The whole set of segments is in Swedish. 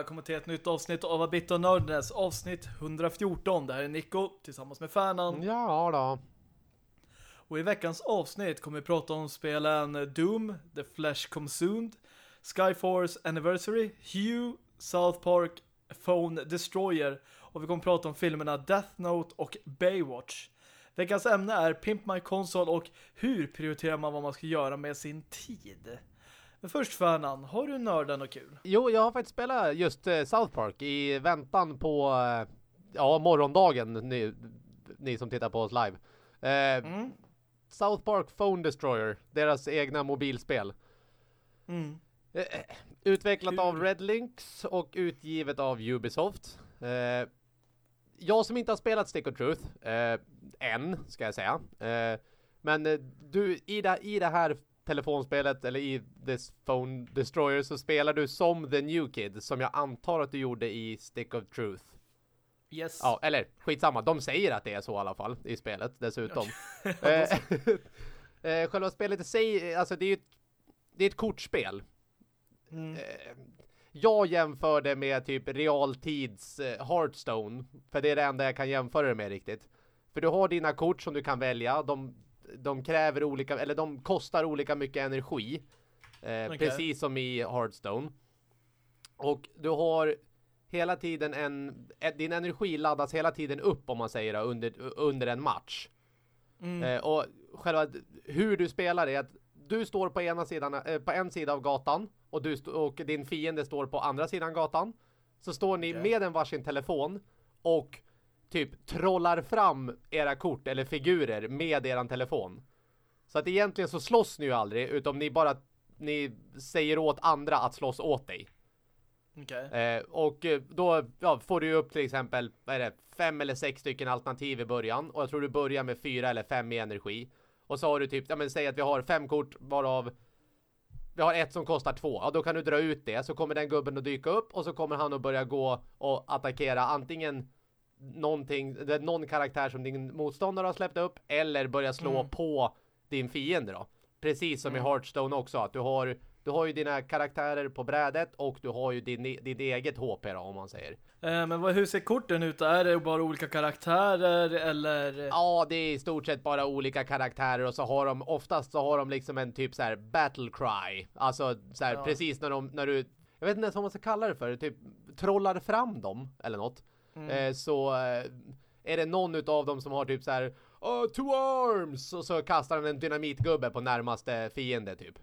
välkommen till ett nytt avsnitt av Abit och Nördnäs, avsnitt 114. Det här är Nico tillsammans med Färnan. Ja då. Och i veckans avsnitt kommer vi prata om spelen Doom, The Flash Consumed, Skyforce Anniversary, Hugh, South Park, Phone Destroyer och vi kommer prata om filmerna Death Note och Baywatch. Veckans ämne är Pimp My Console och hur prioriterar man vad man ska göra med sin tid? Men först Färnan, har du nördat något kul? Jo, jag har faktiskt spelat just uh, South Park i väntan på uh, ja, morgondagen ni, ni som tittar på oss live. Uh, mm. South Park Phone Destroyer, deras egna mobilspel. Mm. utvecklat kul. av Red Links och utgivet av Ubisoft. jag som inte har spelat Stick of Truth än, ska jag säga. men du, i det, i det här telefonspelet eller i This Phone Destroyer så spelar du som The New Kid som jag antar att du gjorde i Stick of Truth. Yes. Ja, eller skitsamma. De säger att det är så i alla fall i spelet dessutom. Eh, eh, själva spelet i sig, alltså det är ett, det är ett kortspel. Mm. Eh, jag jämför det med typ realtids Hearthstone. För det är det enda jag kan jämföra det med riktigt. För du har dina kort som du kan välja. De de kräver olika, eller de kostar olika mycket energi. Eh, okay. Precis som i Hearthstone. Och du har hela tiden en, din energi laddas hela tiden upp om man säger det, under, under en match. Mm. Eh, och själva hur du spelar är att du står på ena sidan, eh, på en sida av gatan och, du och din fiende står på andra sidan gatan. Så står ni okay. med en varsin telefon och typ trollar fram era kort eller figurer med eran telefon. Så att egentligen så slåss ni ju aldrig utan ni bara ni säger åt andra att slåss åt dig. Okay. Eh, och eh, då ja, får du upp till exempel vad är det, fem eller sex stycken alternativ i början. Och jag tror du börjar med fyra eller fem i energi. Och så har du typ, ja men säg att vi har fem kort varav vi har ett som kostar två. Ja, då kan du dra ut det. Så kommer den gubben att dyka upp och så kommer han att börja gå och attackera antingen någonting, någon karaktär som din motståndare har släppt upp eller börja slå mm. på din fiende då. Precis som mm. i Hearthstone också, att du har, du har ju dina karaktärer på brädet och du har ju din, ditt eget HP då, om man säger. Eh, men vad, hur ser korten ut? Är det bara olika karaktärer eller? Ja, det är i stort sett bara olika karaktärer och så har de, oftast så har de liksom en typ så här battle cry. Alltså så här, ja. precis när de, när du, jag vet inte ens vad man ska kalla det för, typ trollar fram dem eller något. Mm. Eh, så eh, är det någon av dem som har typ så här oh, two arms och så kastar han en dynamitgubbe på närmaste fiende typ.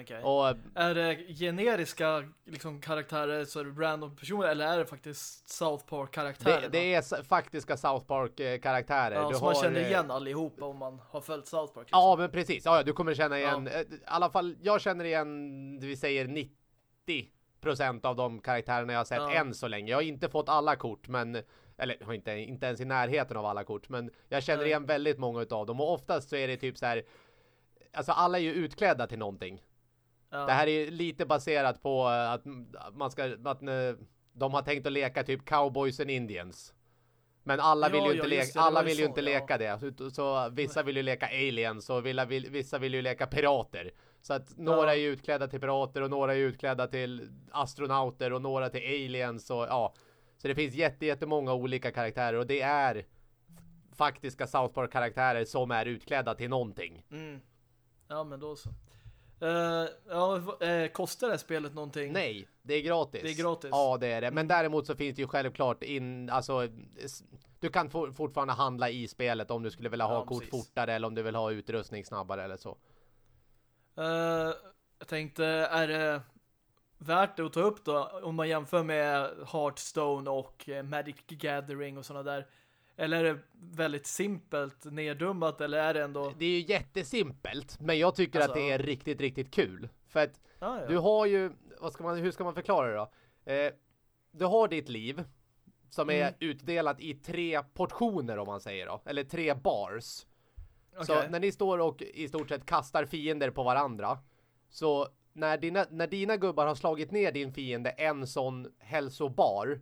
Okay. Och, är det generiska liksom, karaktärer, så är det random personer eller är det faktiskt South Park-karaktärer? Det, det, är faktiska South Park-karaktärer. Ja, du så har, man känner eh, igen allihopa om man har följt South Park. Liksom. Ja, men precis. Ja, du kommer känna igen, ja. i alla fall, jag känner igen, vi säger 90 procent av de karaktärerna jag har sett ja. än så länge. Jag har inte fått alla kort, men eller har inte, inte ens i närheten av alla kort, men jag känner igen väldigt många av dem och oftast så är det typ så här alltså alla är ju utklädda till någonting. Ja. Det här är lite baserat på att man ska att de har tänkt att leka typ Cowboys and Indians. Men alla vill ju inte, leka, alla vill ju inte leka det. Så vissa vill ju leka aliens och vissa vill ju leka pirater. Så att några är utklädda till pirater och några är utklädda till astronauter och några till aliens och ja. Så det finns jättemånga olika karaktärer och det är faktiska South Park-karaktärer som är utklädda till någonting. Mm. Ja, men då så. Uh, ja, uh, kostar det spelet någonting? Nej, det är gratis. Det är gratis. Ja, det är det. Men däremot så finns det ju självklart in, alltså du kan for, fortfarande handla i spelet om du skulle vilja ha ja, kort precis. fortare eller om du vill ha utrustning snabbare eller så. Uh, jag tänkte, är det värt det att ta upp då om man jämför med Hearthstone och Magic Gathering och sådana där? Eller är det väldigt simpelt neddummat eller är det ändå... Det är ju jättesimpelt men jag tycker alltså, att det är riktigt, riktigt kul. För att ah, ja. du har ju, vad ska man, hur ska man förklara det då? Eh, du har ditt liv som mm. är utdelat i tre portioner om man säger då. Eller tre bars. Okay. Så när ni står och i stort sett kastar fiender på varandra så när dina, när dina gubbar har slagit ner din fiende en sån hälsobar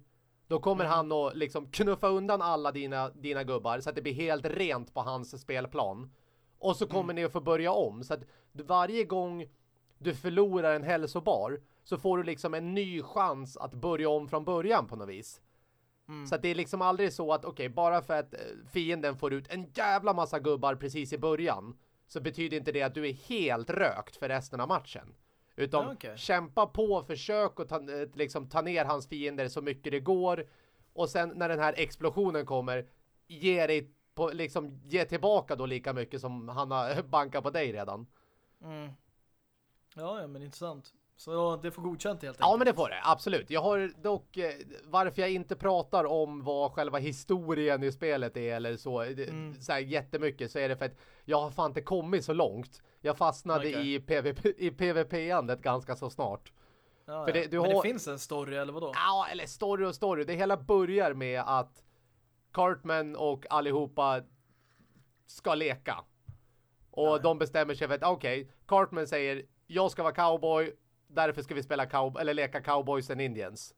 då kommer mm. han att liksom knuffa undan alla dina, dina gubbar så att det blir helt rent på hans spelplan. Och så kommer mm. ni att få börja om. Så att varje gång du förlorar en hälsobar så får du liksom en ny chans att börja om från början på något vis. Mm. Så att det är liksom aldrig så att okej, okay, bara för att eh, fienden får ut en jävla massa gubbar precis i början så betyder inte det att du är helt rökt för resten av matchen. Utan okay. kämpa på, försök att ta, eh, liksom, ta ner hans fiender så mycket det går. Och sen när den här explosionen kommer, ge dig på, liksom, ge tillbaka då lika mycket som han har bankat på dig redan. Mm. Ja, ja, men intressant. Så det får godkänt helt enkelt. Ja, men det får det. Absolut. Jag har dock eh, varför jag inte pratar om vad själva historien i spelet är eller så, mm. så här, jättemycket så är det för att jag har fan inte kommit så långt. Jag fastnade okay. i, PVP, i PVP-andet ganska så snart. Ja, för det, du men har... det finns en story eller vadå? Ja, eller story och story. Det hela börjar med att Cartman och allihopa ska leka. Och ja, de bestämmer sig för att okej, okay, Cartman säger jag ska vara cowboy därför ska vi spela cow eller leka cowboys and indians.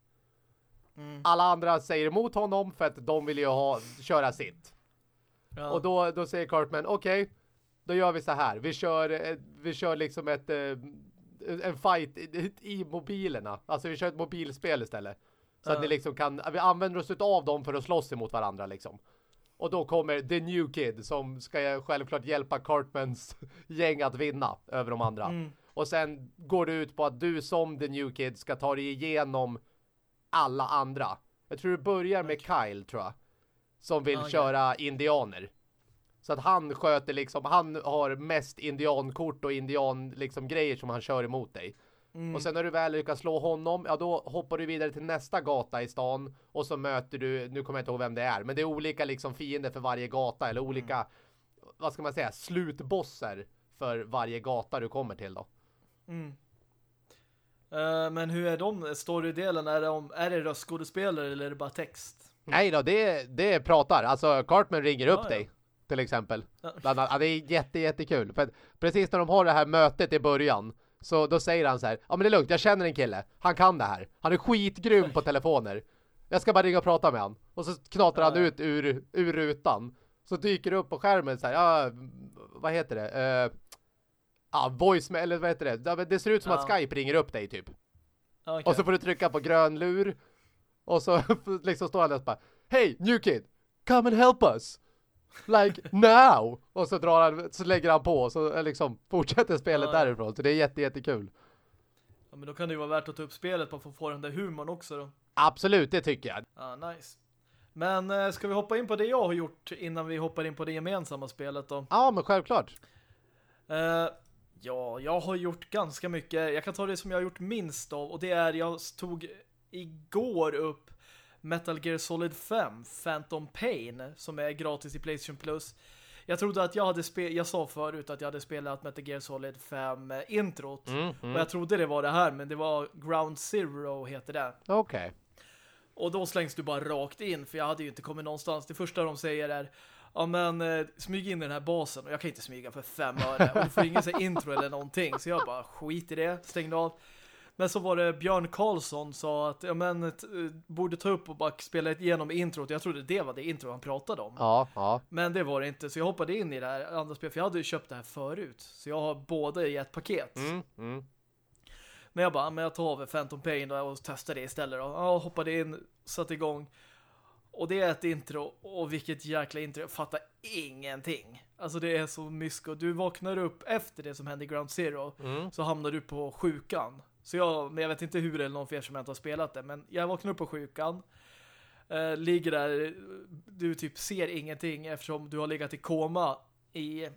Mm. Alla andra säger emot honom för att de vill ju ha köra sitt. Ja. Och då, då säger Cartman, okej, okay, då gör vi så här. Vi kör, eh, vi kör liksom ett, eh, en fight i mobilerna. Alltså vi kör ett mobilspel istället. Så ja. att ni liksom kan, vi använder oss av dem för att slåss emot varandra liksom. Och då kommer The New Kid som ska självklart hjälpa Cartmans gäng att vinna över de andra. Mm. Och sen går det ut på att du som The New Kid ska ta dig igenom alla andra. Jag tror det börjar med Kyle tror jag. Som vill okay. köra indianer. Så att han sköter liksom, han har mest indiankort och indian liksom grejer som han kör emot dig. Mm. Och sen när du väl lyckas slå honom, ja då hoppar du vidare till nästa gata i stan och så möter du, nu kommer jag inte ihåg vem det är, men det är olika liksom fiender för varje gata eller olika, mm. vad ska man säga, slutbosser för varje gata du kommer till då. Mm. Uh, men hur är de storydelen? Är, de, är det röstskådespelare eller är det bara text? Nej då, det, det pratar. Alltså Cartman ringer upp ja. dig till exempel. Ja. det är jätte, jättekul. För precis när de har det här mötet i början så då säger han så här, ja men det är lugnt, jag känner en kille. Han kan det här. Han är skitgrym på telefoner. Jag ska bara ringa och prata med han. Och så knatrar ja. han ut ur, ur rutan. Så dyker det upp på skärmen så här, ja, vad heter det? Uh, Ja, voice eller vad heter det? Det ser ut som ja. att Skype ringer upp dig typ. Okay. Och så får du trycka på grön lur. Och så liksom står han och bara Hey, new kid, come and help us. Like now. Och så drar han, så lägger han på och så eh, liksom fortsätter spelet ja. därifrån. Så det är jätte, jättekul. Ja, men då kan det ju vara värt att ta upp spelet på för att få den där humorn också då. Absolut, det tycker jag. Ja, nice. Men äh, ska vi hoppa in på det jag har gjort innan vi hoppar in på det gemensamma spelet då? Ja, men självklart. Uh, Ja, jag har gjort ganska mycket. Jag kan ta det som jag har gjort minst av och det är jag tog igår upp Metal Gear Solid 5 Phantom Pain som är gratis i Playstation Plus. Jag trodde att jag hade spelat, jag sa förut att jag hade spelat Metal Gear Solid 5 eh, introt mm, mm. och jag trodde det var det här men det var Ground Zero heter det. Okej. Okay. Och då slängs du bara rakt in för jag hade ju inte kommit någonstans. Det första de säger är ja men eh, smyg in i den här basen och jag kan inte smyga för fem öre och du får ingen så intro eller någonting så jag bara skit i det, stängde av men så var det Björn Karlsson sa att ja men eh, borde ta upp och bara spela igenom introt. Jag trodde det var det intro han pratade om. Ja, ja. Men det var det inte. Så jag hoppade in i det här andra spelet. För jag hade ju köpt det här förut. Så jag har båda i ett paket. Mm, mm. Men jag bara, men jag tar av Phantom Pain och testar det istället. Då. Jag hoppade in, satte igång. Och det är ett intro och vilket jäkla intro. Jag fattar ingenting. Alltså det är så mysko. Du vaknar upp efter det som hände i Ground Zero mm. så hamnar du på sjukan. Så jag, men jag vet inte hur är någon för er som inte har spelat det. Men jag vaknar upp på sjukan. Eh, ligger där. Du typ ser ingenting eftersom du har legat i koma i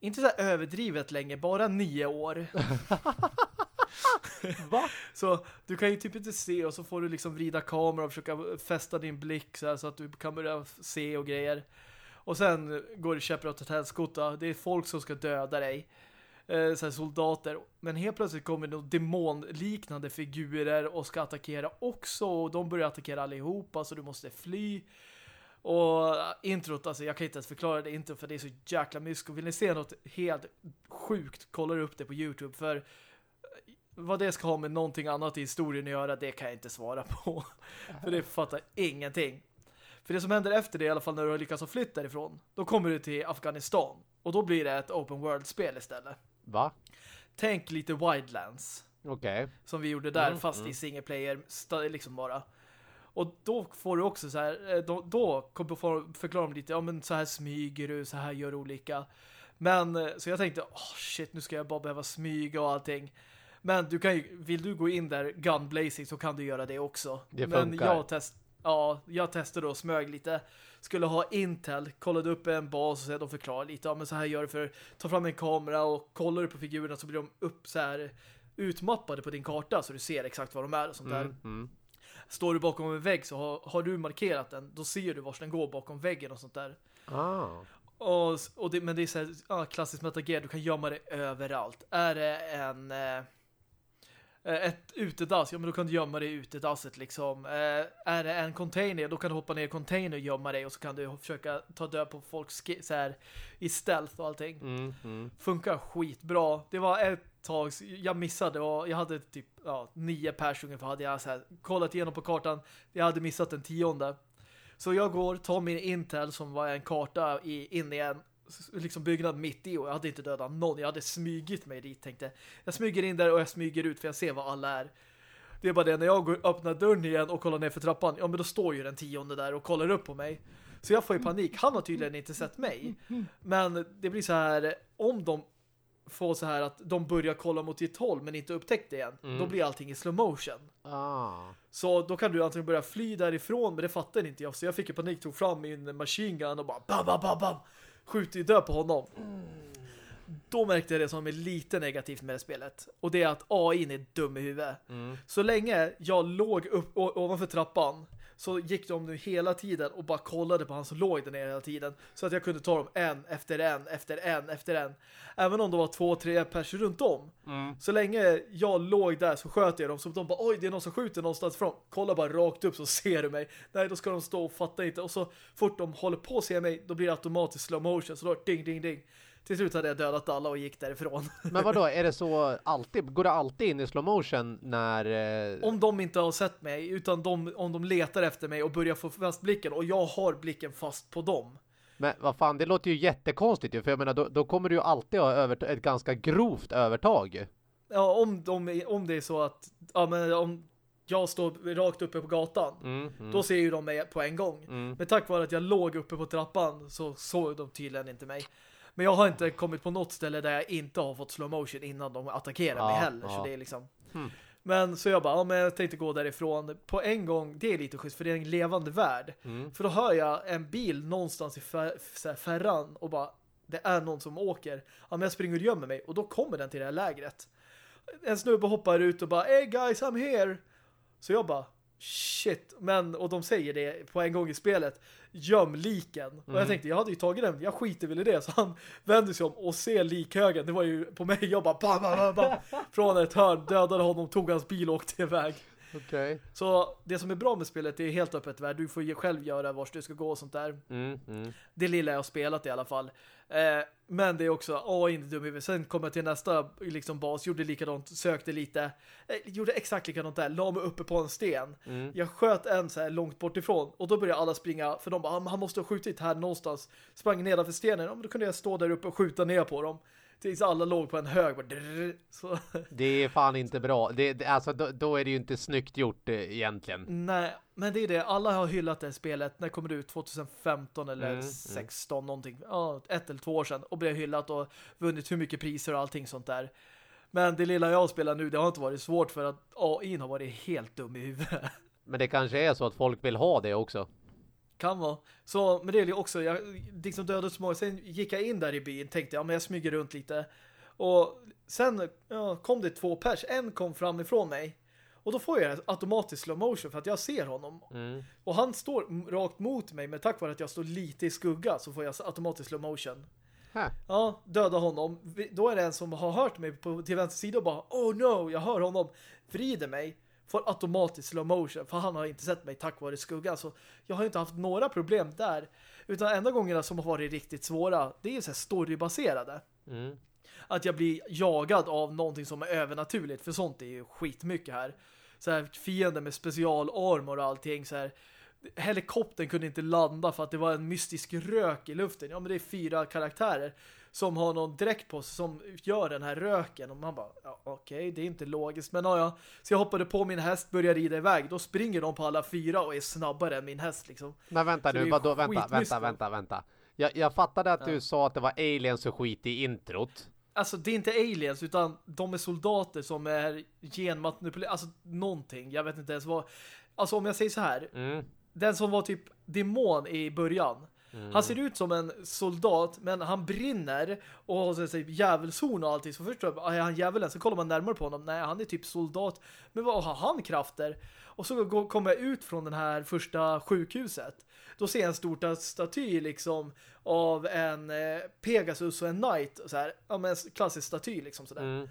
inte så överdrivet länge, bara nio år. Ah, va? Så du kan ju typ inte se och så får du liksom vrida kameran och försöka fästa din blick så, här så, att du kan börja se och grejer. Och sen går det käppar åt ett helskotta. Det är folk som ska döda dig. Eh, så soldater. Men helt plötsligt kommer det demonliknande figurer och ska attackera också. Och de börjar attackera allihopa så du måste fly. Och eh, introt, alltså jag kan inte ens förklara det inte för det är så jäkla mysko. Vill ni se något helt sjukt, kollar upp det på Youtube. För vad det ska ha med någonting annat i historien att göra, det kan jag inte svara på. För det fattar ingenting. För det som händer efter det, i alla fall när du har lyckats att flytta därifrån, då kommer du till Afghanistan. Och då blir det ett open world-spel istället. Va? tänk lite Wildlands. Okej. Okay. Som vi gjorde där, mm, fast mm. i single player liksom bara. Och då får du också så här, eh, då, då förklarar de lite, ja men så här smyger du, så här gör du olika. Men, eh, så jag tänkte, oh shit, nu ska jag bara behöva smyga och allting. Men du kan ju, vill du gå in där gunblazing så kan du göra det också. Det Men jag test, ja, jag testade och smög lite. Skulle ha Intel, kollade upp en bas och de förklarade lite. Ja, men så här gör du för ta fram en kamera och kollar du på figurerna så blir de upp så här utmappade på din karta så du ser exakt var de är och sånt där. Mm, mm. Står du bakom en vägg så har, har, du markerat den, då ser du var den går bakom väggen och sånt där. Ah. Och, och det, men det är så här, ja, klassiskt Metal Gear, du kan gömma det överallt. Är det en... Eh, ett utedass, ja men då kan du gömma dig i utedasset liksom. Eh, är det en container, då kan du hoppa ner i container och gömma dig och så kan du försöka ta död på folk så här, i stealth och allting. Mm, mm. Funkar skitbra. Det var ett tag, jag missade och jag hade typ ja, nio pers ungefär hade jag så här, kollat igenom på kartan. Jag hade missat den tionde. Så jag går, tar min Intel som var en karta i, in i en liksom byggnad mitt i och jag hade inte dödat någon. Jag hade smygit mig dit, tänkte. Jag smyger in där och jag smyger ut för jag ser vad alla är. Det är bara det, när jag går, öppnar dörren igen och kollar ner för trappan, ja men då står ju den tionde där och kollar upp på mig. Så jag får ju panik. Han har tydligen inte sett mig. Men det blir så här, om de få så här att de börjar kolla mot ditt håll men inte upptäckt det igen. Mm. Då blir allting i slow motion. Ah. Så då kan du antingen börja fly därifrån men det fattar inte jag. Så jag fick ju panik, tog fram min machine gun och bara bam, bam, bam, bam. Skjuter död på honom. Mm. Då märkte jag det som är lite negativt med det spelet. Och det är att AI är dum i huvudet. Mm. Så länge jag låg upp ovanför trappan så gick de nu hela tiden och bara kollade på han som låg där nere hela tiden. Så att jag kunde ta dem en efter en, efter en, efter en. Även om det var två, tre personer runt om. Mm. Så länge jag låg där så sköt jag dem. Så de bara, oj det är någon som skjuter någonstans ifrån. Kolla bara rakt upp så ser du mig. Nej, då ska de stå och fatta inte. Och så fort de håller på att se mig, då blir det automatiskt slow motion. Så då ding, ding, ding. Till slut hade jag dödat alla och gick därifrån. Men vad då är det så alltid, går det alltid in i slow motion när... Eh... Om de inte har sett mig, utan de, om de letar efter mig och börjar få fast blicken och jag har blicken fast på dem. Men vad fan, det låter ju jättekonstigt ju, för jag menar, då, då kommer du ju alltid ha ett ganska grovt övertag. Ja, om, de, om det är så att, ja men om jag står rakt uppe på gatan, mm, mm. då ser ju de mig på en gång. Mm. Men tack vare att jag låg uppe på trappan så såg de tydligen inte mig. Men jag har inte kommit på något ställe där jag inte har fått slow motion innan de attackerar ja, mig heller. Ja. Så det är liksom... Hmm. Men så jag bara, ja, men jag tänkte gå därifrån på en gång. Det är lite schysst för det är en levande värld. Mm. För då hör jag en bil någonstans i fär, färran och bara, det är någon som åker. Ja, men jag springer och gömmer mig och då kommer den till det här lägret. En snubbe hoppar ut och bara, hey guys, I'm here. Så jag bara, shit. Men, och de säger det på en gång i spelet göm liken. Mm. Och jag mm. tänkte, jag hade ju tagit den, jag skiter väl i det. Så han vänder sig om och ser likhögen. Det var ju på mig, jag bara bam, bam, bam, från ett hörn, dödade honom, tog hans bil och åkte iväg. Okay. Så det som är bra med spelet är helt öppet värld. Du får ju själv göra vart du ska gå och sånt där. Mm, mm. Det lilla jag har spelat i alla fall. Eh, men det är också, åh, inte dum huvud. Sen kom jag till nästa liksom, bas, gjorde likadant, sökte lite. Eh, gjorde exakt likadant där, la mig uppe på en sten. Mm. Jag sköt en så här långt bort ifrån och då började alla springa, för de bara, ah, han måste ha skjutit här någonstans. Sprang nedanför stenen, ja, men då kunde jag stå där uppe och skjuta ner på dem tills alla låg på en hög. Så. Det är fan inte bra. Det, alltså, då, då, är det ju inte snyggt gjort eh, egentligen. Nej, men det är det. Alla har hyllat det spelet. När kommer det ut? 2015 eller mm, 16 mm. någonting. Ja, ett eller två år sedan. Och blev hyllat och vunnit hur mycket priser och allting sånt där. Men det lilla jag spelar nu, det har inte varit svårt för att AI har varit helt dum i huvudet. Men det kanske är så att folk vill ha det också. Kan vara. Så, men det är också, jag liksom dödade många. Sen gick jag in där i byn, tänkte, ja men jag smyger runt lite. Och sen ja, kom det två pers. En kom fram ifrån mig. Och då får jag automatiskt slow motion för att jag ser honom. Mm. Och han står rakt mot mig, men tack vare att jag står lite i skugga så får jag automatiskt slow motion. Huh. Ja, döda honom. Då är det en som har hört mig på, till vänster sida och bara, oh no, jag hör honom. Vrider mig får automatiskt slow motion för han har inte sett mig tack vare skuggan. Så jag har inte haft några problem där. Utan enda gångerna som har varit riktigt svåra det är så här storybaserade. Mm. att jag blir jagad av någonting som är övernaturligt för sånt är ju skitmycket här. Så här fiender med specialarmor och allting så här. Helikoptern kunde inte landa för att det var en mystisk rök i luften. Ja, men det är fyra karaktärer som har någon dräkt på sig som gör den här röken. Och man bara, ja, okej, okay, det är inte logiskt. Men ja, ja. Så jag hoppade på min häst, började rida iväg. Då springer de på alla fyra och är snabbare än min häst liksom. Men vänta nu, vadå, vänta, vänta, vänta, vänta. Jag, jag fattade att ja. du sa att det var aliens och skit i introt. Alltså det är inte aliens utan de är soldater som är genmanipulerade. Alltså någonting. Jag vet inte ens vad. Alltså om jag säger så här. Mm. Den som var typ demon i början. Mm. Han ser ut som en soldat men han brinner och har så djävulshorn och allting. Så först jag, är han djävulen? Så kollar man närmare på honom. Nej, han är typ soldat. Men vad har han krafter? Och så kommer jag ut från den här första sjukhuset. Då ser jag en stor staty liksom av en eh, Pegasus och en Knight. Så här, ja, men en klassisk staty liksom sådär. Mm.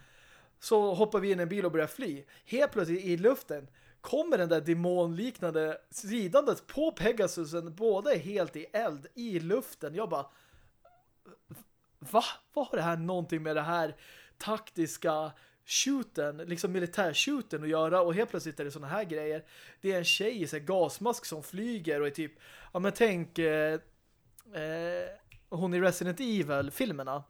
Så hoppar vi in i en bil och börjar fly. Helt plötsligt i luften kommer den där demonliknande ridandet på Pegasusen. Båda är helt i eld i luften. Jag bara va? Vad har det här någonting med det här taktiska shooten, liksom militärshooten att göra och helt plötsligt är det såna här grejer. Det är en tjej i sig gasmask som flyger och är typ, ja men tänk eh, eh, hon i Resident Evil-filmerna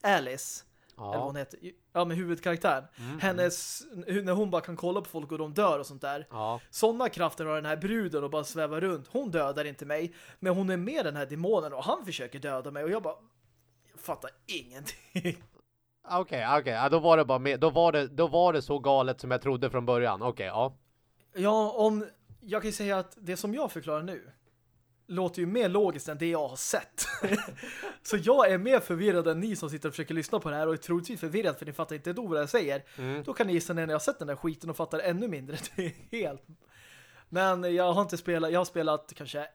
Alice ja. eller hon heter, ja men huvudkaraktären mm, hennes, när hon bara kan kolla på folk och de dör och sånt där ja. sådana krafter har den här bruden och bara svävar runt hon dödar inte mig, men hon är med den här demonen och han försöker döda mig och jag bara jag fattar ingenting Okej, okay, okej. Okay. då var det bara med, då var det, då var det så galet som jag trodde från början. Okej, okay, ja. Ja, om jag kan säga att det som jag förklarar nu låter ju mer logiskt än det jag har sett. så jag är mer förvirrad än ni som sitter och försöker lyssna på det här och är troligtvis förvirrad för ni fattar inte då vad jag säger. Mm. Då kan ni gissa när jag har sett den där skiten och fattar ännu mindre. Det är helt... Men jag har inte spelat, jag har spelat kanske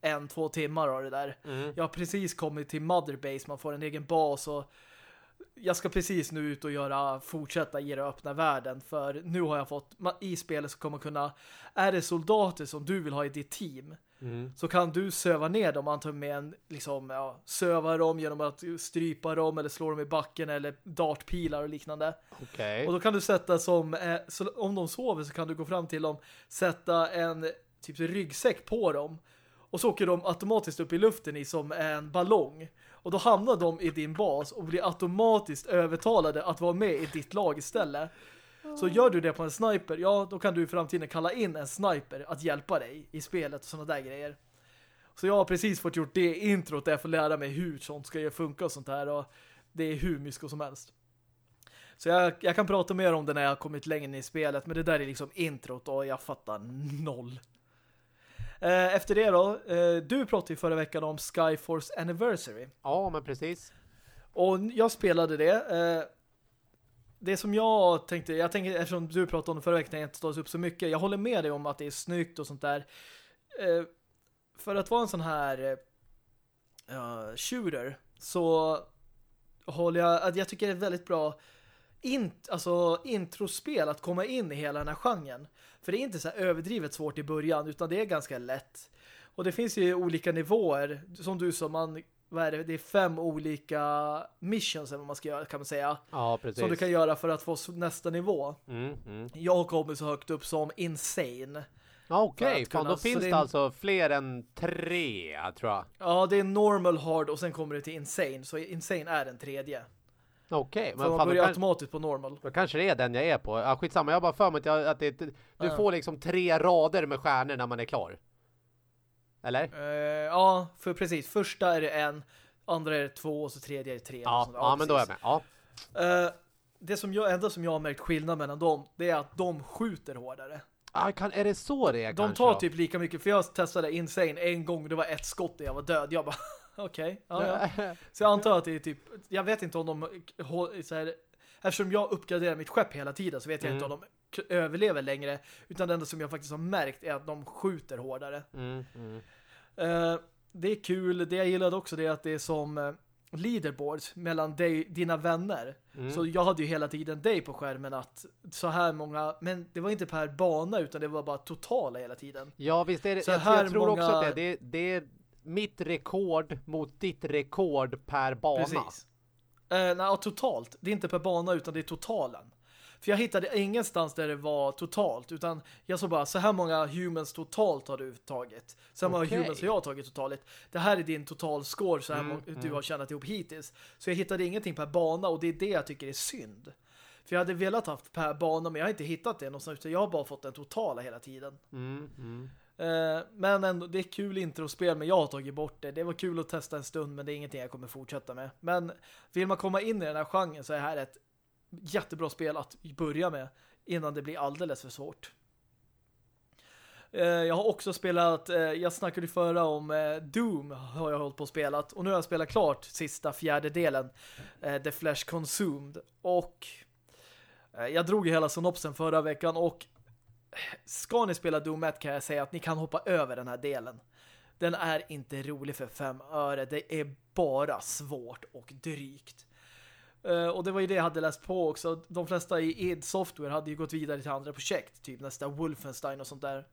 en, två timmar av det där. Mm. Jag har precis kommit till Motherbase, man får en egen bas och jag ska precis nu ut och göra fortsätta i den öppna världen för nu har jag fått i spelet så kommer man kunna är det soldater som du vill ha i ditt team mm. så kan du söva ner dem antagligen med en liksom, ja, söva dem genom att strypa dem eller slå dem i backen eller dartpilar och liknande. Okay. Och då kan du sätta som eh, så om de sover så kan du gå fram till dem sätta en typ ryggsäck på dem och så åker de automatiskt upp i luften i som en ballong. Och då hamnar de i din bas och blir automatiskt övertalade att vara med i ditt lag istället. Så gör du det på en sniper, ja då kan du i framtiden kalla in en sniper att hjälpa dig i spelet och sådana där grejer. Så jag har precis fått gjort det introt där jag får lära mig hur sånt ska funka och sånt här och det är hur mycket som helst. Så jag, jag kan prata mer om det när jag har kommit längre i spelet men det där är liksom introt och jag fattar noll. Eh, efter det då, eh, du pratade ju förra veckan om Skyforce Anniversary. Ja, men precis. Och jag spelade det. Eh, det som jag tänkte, jag tänker eftersom du pratade om det förra veckan, jag inte stått upp så mycket. Jag håller med dig om att det är snyggt och sånt där. Eh, för att vara en sån här eh, shooter så håller jag, att jag tycker det är väldigt bra int, alltså introspel att komma in i hela den här genren. För det är inte så överdrivet svårt i början utan det är ganska lätt. Och det finns ju olika nivåer som du sa, man vad är det? det är fem olika missions eller vad man ska göra kan man säga. Ja, precis. Som du kan göra för att få nästa nivå. Mm, mm. Jag kommer så högt upp som insane. Okej, okay, då finns det, det alltså fler än tre, tror jag. Ja, det är normal, hard och sen kommer det till insane. Så insane är den tredje. Okej, okay, men man börjar kan... automatiskt på normal. Då kanske det är den jag är på. Ja, skitsamma, jag har bara för mig att, jag, att det, du ja. får liksom tre rader med stjärnor när man är klar. Eller? Uh, ja, för precis. Första är det en, andra är det två och så tredje är det tre. Ja, ja, ja men då är jag med. Ja. Uh, det som jag, enda som jag har märkt skillnad mellan dem, det är att de skjuter hårdare. Ah, kan, är det så det är De tar typ lika mycket, för jag testade Insane en gång, det var ett skott och jag var död. Jag bara, Okej, okay. ja, ja. Så jag antar att det är typ, jag vet inte om de så här, eftersom jag uppgraderar mitt skepp hela tiden så vet jag mm. inte om de överlever längre. Utan det enda som jag faktiskt har märkt är att de skjuter hårdare. Mm, mm. Uh, det är kul. Det jag gillade också det är att det är som uh, leaderboards mellan dig, dina vänner. Mm. Så jag hade ju hela tiden dig på skärmen att så här många, men det var inte per bana utan det var bara totala hela tiden. Ja, visst är det. Så jag, här jag tror många... också att det, det, det mitt rekord mot ditt rekord per bana. Precis. Eh, nej, totalt. Det är inte per bana utan det är totalen. För jag hittade ingenstans där det var totalt, utan jag såg bara så här många humans totalt har du tagit. Så här många humans har jag tagit totalt. Det här är din totalscore så här Mm, du mm. har tjänat ihop hittills. Så jag hittade ingenting per bana och det är det jag tycker är synd. För jag hade velat haft per bana men jag har inte hittat det någonstans jag har bara fått den totala hela tiden. Mm, mm. Eh, men ändå, det är kul introspel men jag har tagit bort det. Det var kul att testa en stund men det är ingenting jag kommer fortsätta med. Men vill man komma in i den här genren så är det här ett jättebra spel att börja med innan det blir alldeles för svårt. Eh, jag har också spelat, eh, jag snackade förra om eh, Doom har jag hållit på och spelat och nu har jag spelat klart sista fjärdedelen The Flash Consumed och jag drog ju hela synopsen förra veckan och ska ni spela Doom 1 kan jag säga att ni kan hoppa över den här delen. Den är inte rolig för fem öre. Det är bara svårt och drygt. Eh, och det var ju det jag hade läst på också. De flesta i id Software hade ju gått vidare till andra projekt. Typ nästa Wolfenstein och sånt där.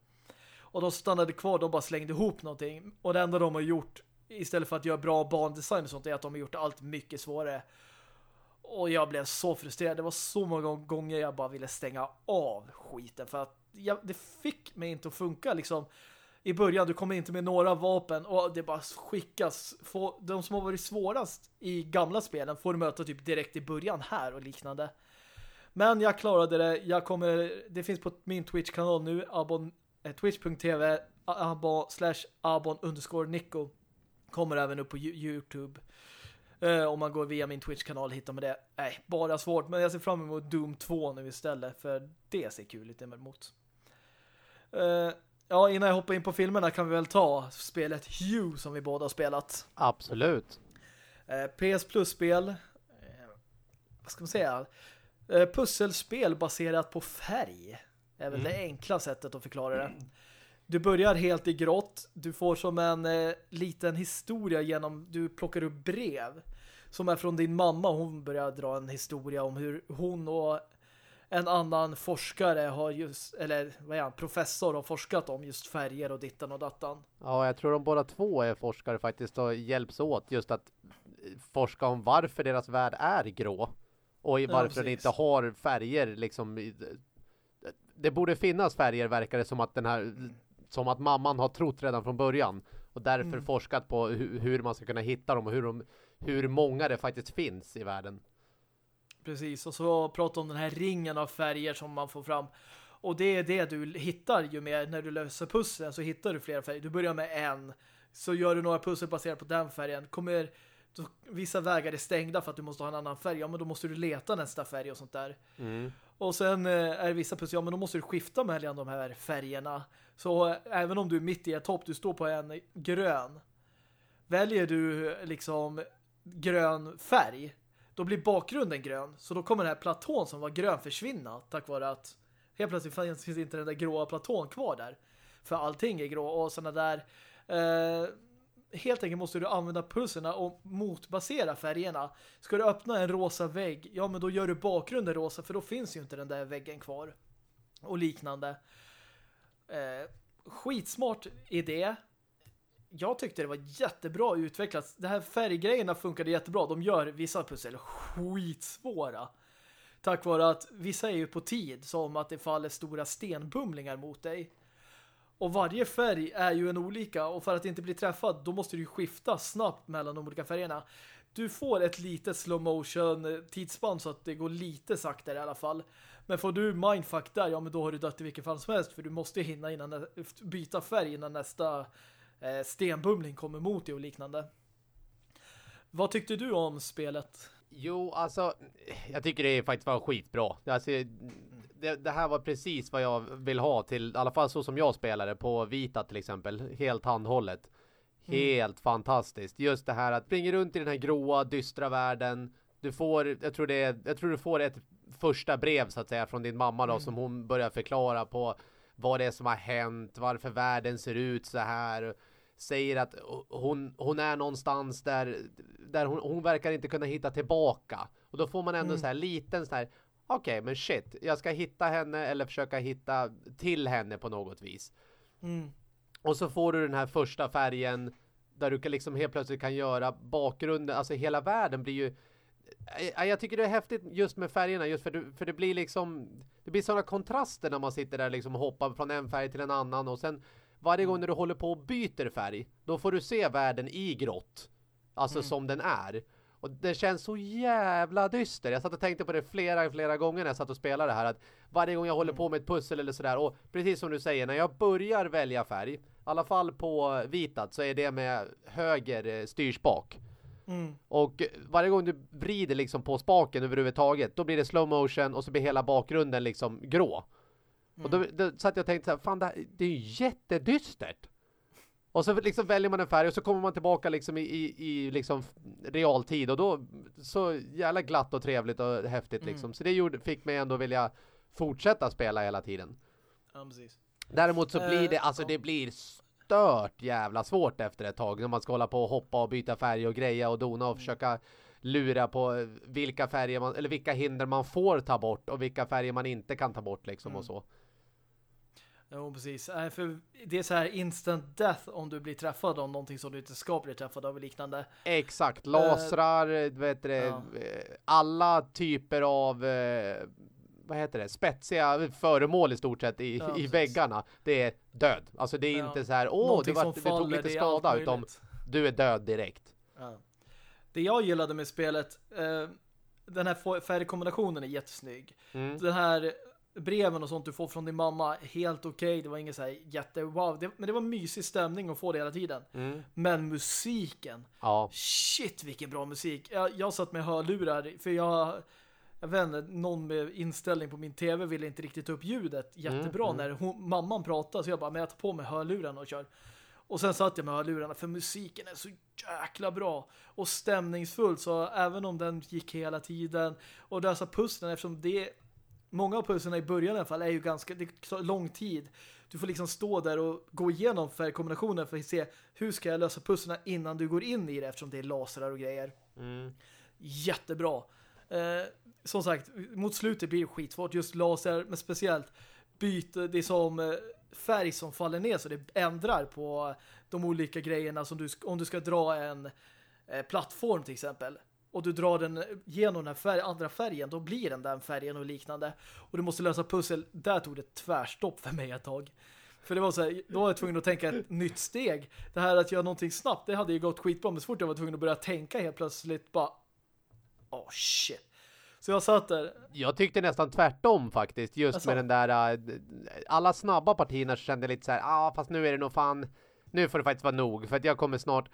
Och de stannade kvar, de bara slängde ihop någonting. Och det enda de har gjort istället för att göra bra bandesign och sånt är att de har gjort allt mycket svårare. Och jag blev så frustrerad. Det var så många gånger jag bara ville stänga av skiten. För att jag, det fick mig inte att funka liksom. I början, du kommer inte med några vapen och det bara skickas. Få, de som har varit svårast i gamla spelen får du möta typ direkt i början här och liknande. Men jag klarade det. Jag kommer, det finns på min Twitch-kanal nu, abon, eh, twitch.tv abon, slash abon underscore Nico. Kommer även upp på Youtube. Eh, om man går via min Twitch-kanal hittar man det. Nej, bara svårt. Men jag ser fram emot Doom 2 nu istället. För det ser kul ut emot. Eh, ja, innan jag hoppar in på filmerna kan vi väl ta spelet Hue som vi båda har spelat. Absolut. Eh, PS Plus-spel. Eh, vad ska man säga? Eh, pusselspel baserat på färg. är väl Mm. det enkla sättet att förklara det. Du börjar helt i grått. Du får som en eh, liten historia genom... Du plockar upp brev. Som är från din mamma. Hon börjar dra en historia om hur hon och en annan forskare har just... Eller vad är han? Professor har forskat om just färger och dittan och dattan. Ja, jag tror de båda två är forskare faktiskt och hjälps åt just att forska om varför deras värld är grå. Och i Ja, varför den inte har färger liksom. Det borde finnas färger verkar det som att den här som att mamman har trott redan från början och därför Mm. forskat på hu hur man ska kunna hitta dem och hur, de, hur många det faktiskt finns i världen. Precis, och så prata om den här ringen av färger som man får fram. Och det är det du hittar ju med när du löser pusslen så hittar du flera färger. Du börjar med en, så gör du några pussel baserat på den färgen. Kommer då, vissa vägar är stängda för att du måste ha en annan färg. Ja, men då måste du leta nästa färg och sånt där. Och sen eh, är det vissa pussel, ja men då måste du skifta mellan de här färgerna. Så eh, även om du är mitt i ett topp, du står på en grön. Väljer du liksom grön färg, då blir bakgrunden grön. Så då kommer den här platån som var grön försvinna tack vare att helt plötsligt finns finns inte den där gråa platån kvar där. För allting är grå och sådana där eh, helt enkelt måste du använda pulserna och motbasera färgerna. Ska du öppna en rosa vägg, ja men då gör du bakgrunden rosa för då finns ju inte den där väggen kvar. Och liknande. Eh, skitsmart idé. Jag tyckte det var jättebra utvecklat. Det här färggrejerna funkade jättebra. De gör vissa pussel skitsvåra. Tack vare att vissa är ju på tid som att det faller stora stenbumlingar mot dig. Och varje färg är ju en olika och för att inte bli träffad då måste du ju skifta snabbt mellan de olika färgerna. Du får ett litet slow motion tidsspann så att det går lite saktare i alla fall. Men får du mindfuck där, ja men då har du dött i vilken fall som helst för du måste hinna innan byta färg innan nästa eh, stenbumling kommer mot dig och liknande. Vad tyckte du om spelet? Jo, alltså jag tycker det faktiskt var skitbra. Alltså, det, det här var precis vad jag vill ha till, i alla fall så som jag spelade på Vita till exempel, helt handhållet. Helt fantastiskt. Just det här att springa runt i den här gråa, dystra världen. Du får, jag tror det jag tror du får ett första brev så att säga från din mamma då som hon börjar förklara på vad det är som har hänt, varför världen ser ut så här. Säger att hon, hon är någonstans där, där hon, hon verkar inte kunna hitta tillbaka. Och då får man ändå Mm. så här liten så här Okej, men shit, jag ska hitta henne eller försöka hitta till henne på något vis. Mm. Och så får du den här första färgen där du kan liksom helt plötsligt kan göra bakgrunden, alltså hela världen blir ju jag, jag tycker det är häftigt just med färgerna just för, du, för det blir liksom det blir sådana kontraster när man sitter där liksom och hoppar från en färg till en annan och sen varje gång när du håller på och byter färg då får du se världen i grått alltså mm. som den är och det känns så jävla dyster. Jag satt och tänkte på det flera, flera gånger när jag satt och spelade det här. Att varje gång jag håller på med ett pussel eller sådär. Och precis som du säger, när jag börjar välja färg. I alla fall på vitat så är det med höger eh, styrspak. Mm. Och varje gång du vrider liksom på spaken överhuvudtaget. Då blir det slow motion och så blir hela bakgrunden liksom grå. Mm. Och då, då satt jag och tänkte så här, fan det, det är ju jättedystert. Och så liksom väljer man en färg och så kommer man tillbaka liksom i, i, i liksom realtid och då så jävla glatt och trevligt och häftigt mm. liksom. Så det gjorde, fick mig ändå vilja fortsätta spela hela tiden. Ja, precis. Däremot så blir det, uh, alltså det blir stört jävla svårt efter ett tag när man ska hålla på och hoppa och byta färg och greja och dona och mm. försöka lura på vilka färger man, eller vilka hinder man får ta bort och vilka färger man inte kan ta bort liksom mm. och så. Jo, precis. Äh, för det är så här instant death om du blir träffad av någonting som du inte ska bli träffad av liknande. Exakt. Lasrar, uh, vet du, ja. alla typer av uh, vad heter det? Spetsiga föremål i stort sett i, ja, i väggarna. Det är död. Alltså det är ja. inte så här, åh, det, var, det tog lite skada, utan du är död direkt. Det jag gillade med spelet, eh, den här färgkombinationen är jättesnygg. Mm. Den här breven och sånt du får från din mamma helt okej. Okay. Det var inget så här jätte wow. Det, men det var mysig stämning att få det hela tiden. Mm. Men musiken. Ja. Shit vilken bra musik. Jag, jag satt med hörlurar för jag jag vet inte, någon med inställning på min tv ville inte riktigt upp ljudet jättebra mm, mm. när hon, mamman pratade så jag bara, men jag tar på mig hörlurarna och kör. Och sen satt jag med hörlurarna för musiken är så jäkla bra och stämningsfull så även om den gick hela tiden och dessa pusslen eftersom det många av pusslarna i början i alla fall är ju ganska det tar lång tid. Du får liksom stå där och gå igenom färgkombinationen för att se hur ska jag lösa pusslarna innan du går in i det eftersom det är lasrar och grejer. Mm. Jättebra. Eh, som sagt, mot slutet blir det skitsvårt. Just laser, men speciellt byte, det är som eh, färg som faller ner så det ändrar på de olika grejerna som du, om du ska dra en eh, plattform till exempel och du drar den genom den färg, andra färgen, då blir den den färgen och liknande. Och du måste lösa pussel. Där tog det tvärstopp för mig ett tag. För det var så här, då var jag tvungen att tänka ett nytt steg. Det här att göra någonting snabbt, det hade ju gått skitbra. Men så fort jag var tvungen att börja tänka helt plötsligt, bara oh shit. Så jag satt där. Jag tyckte nästan tvärtom faktiskt. Just alltså. med den där, äh, alla snabba partierna kände lite så här, ah, fast nu är det nog fan, nu får det faktiskt vara nog. För att jag kommer snart,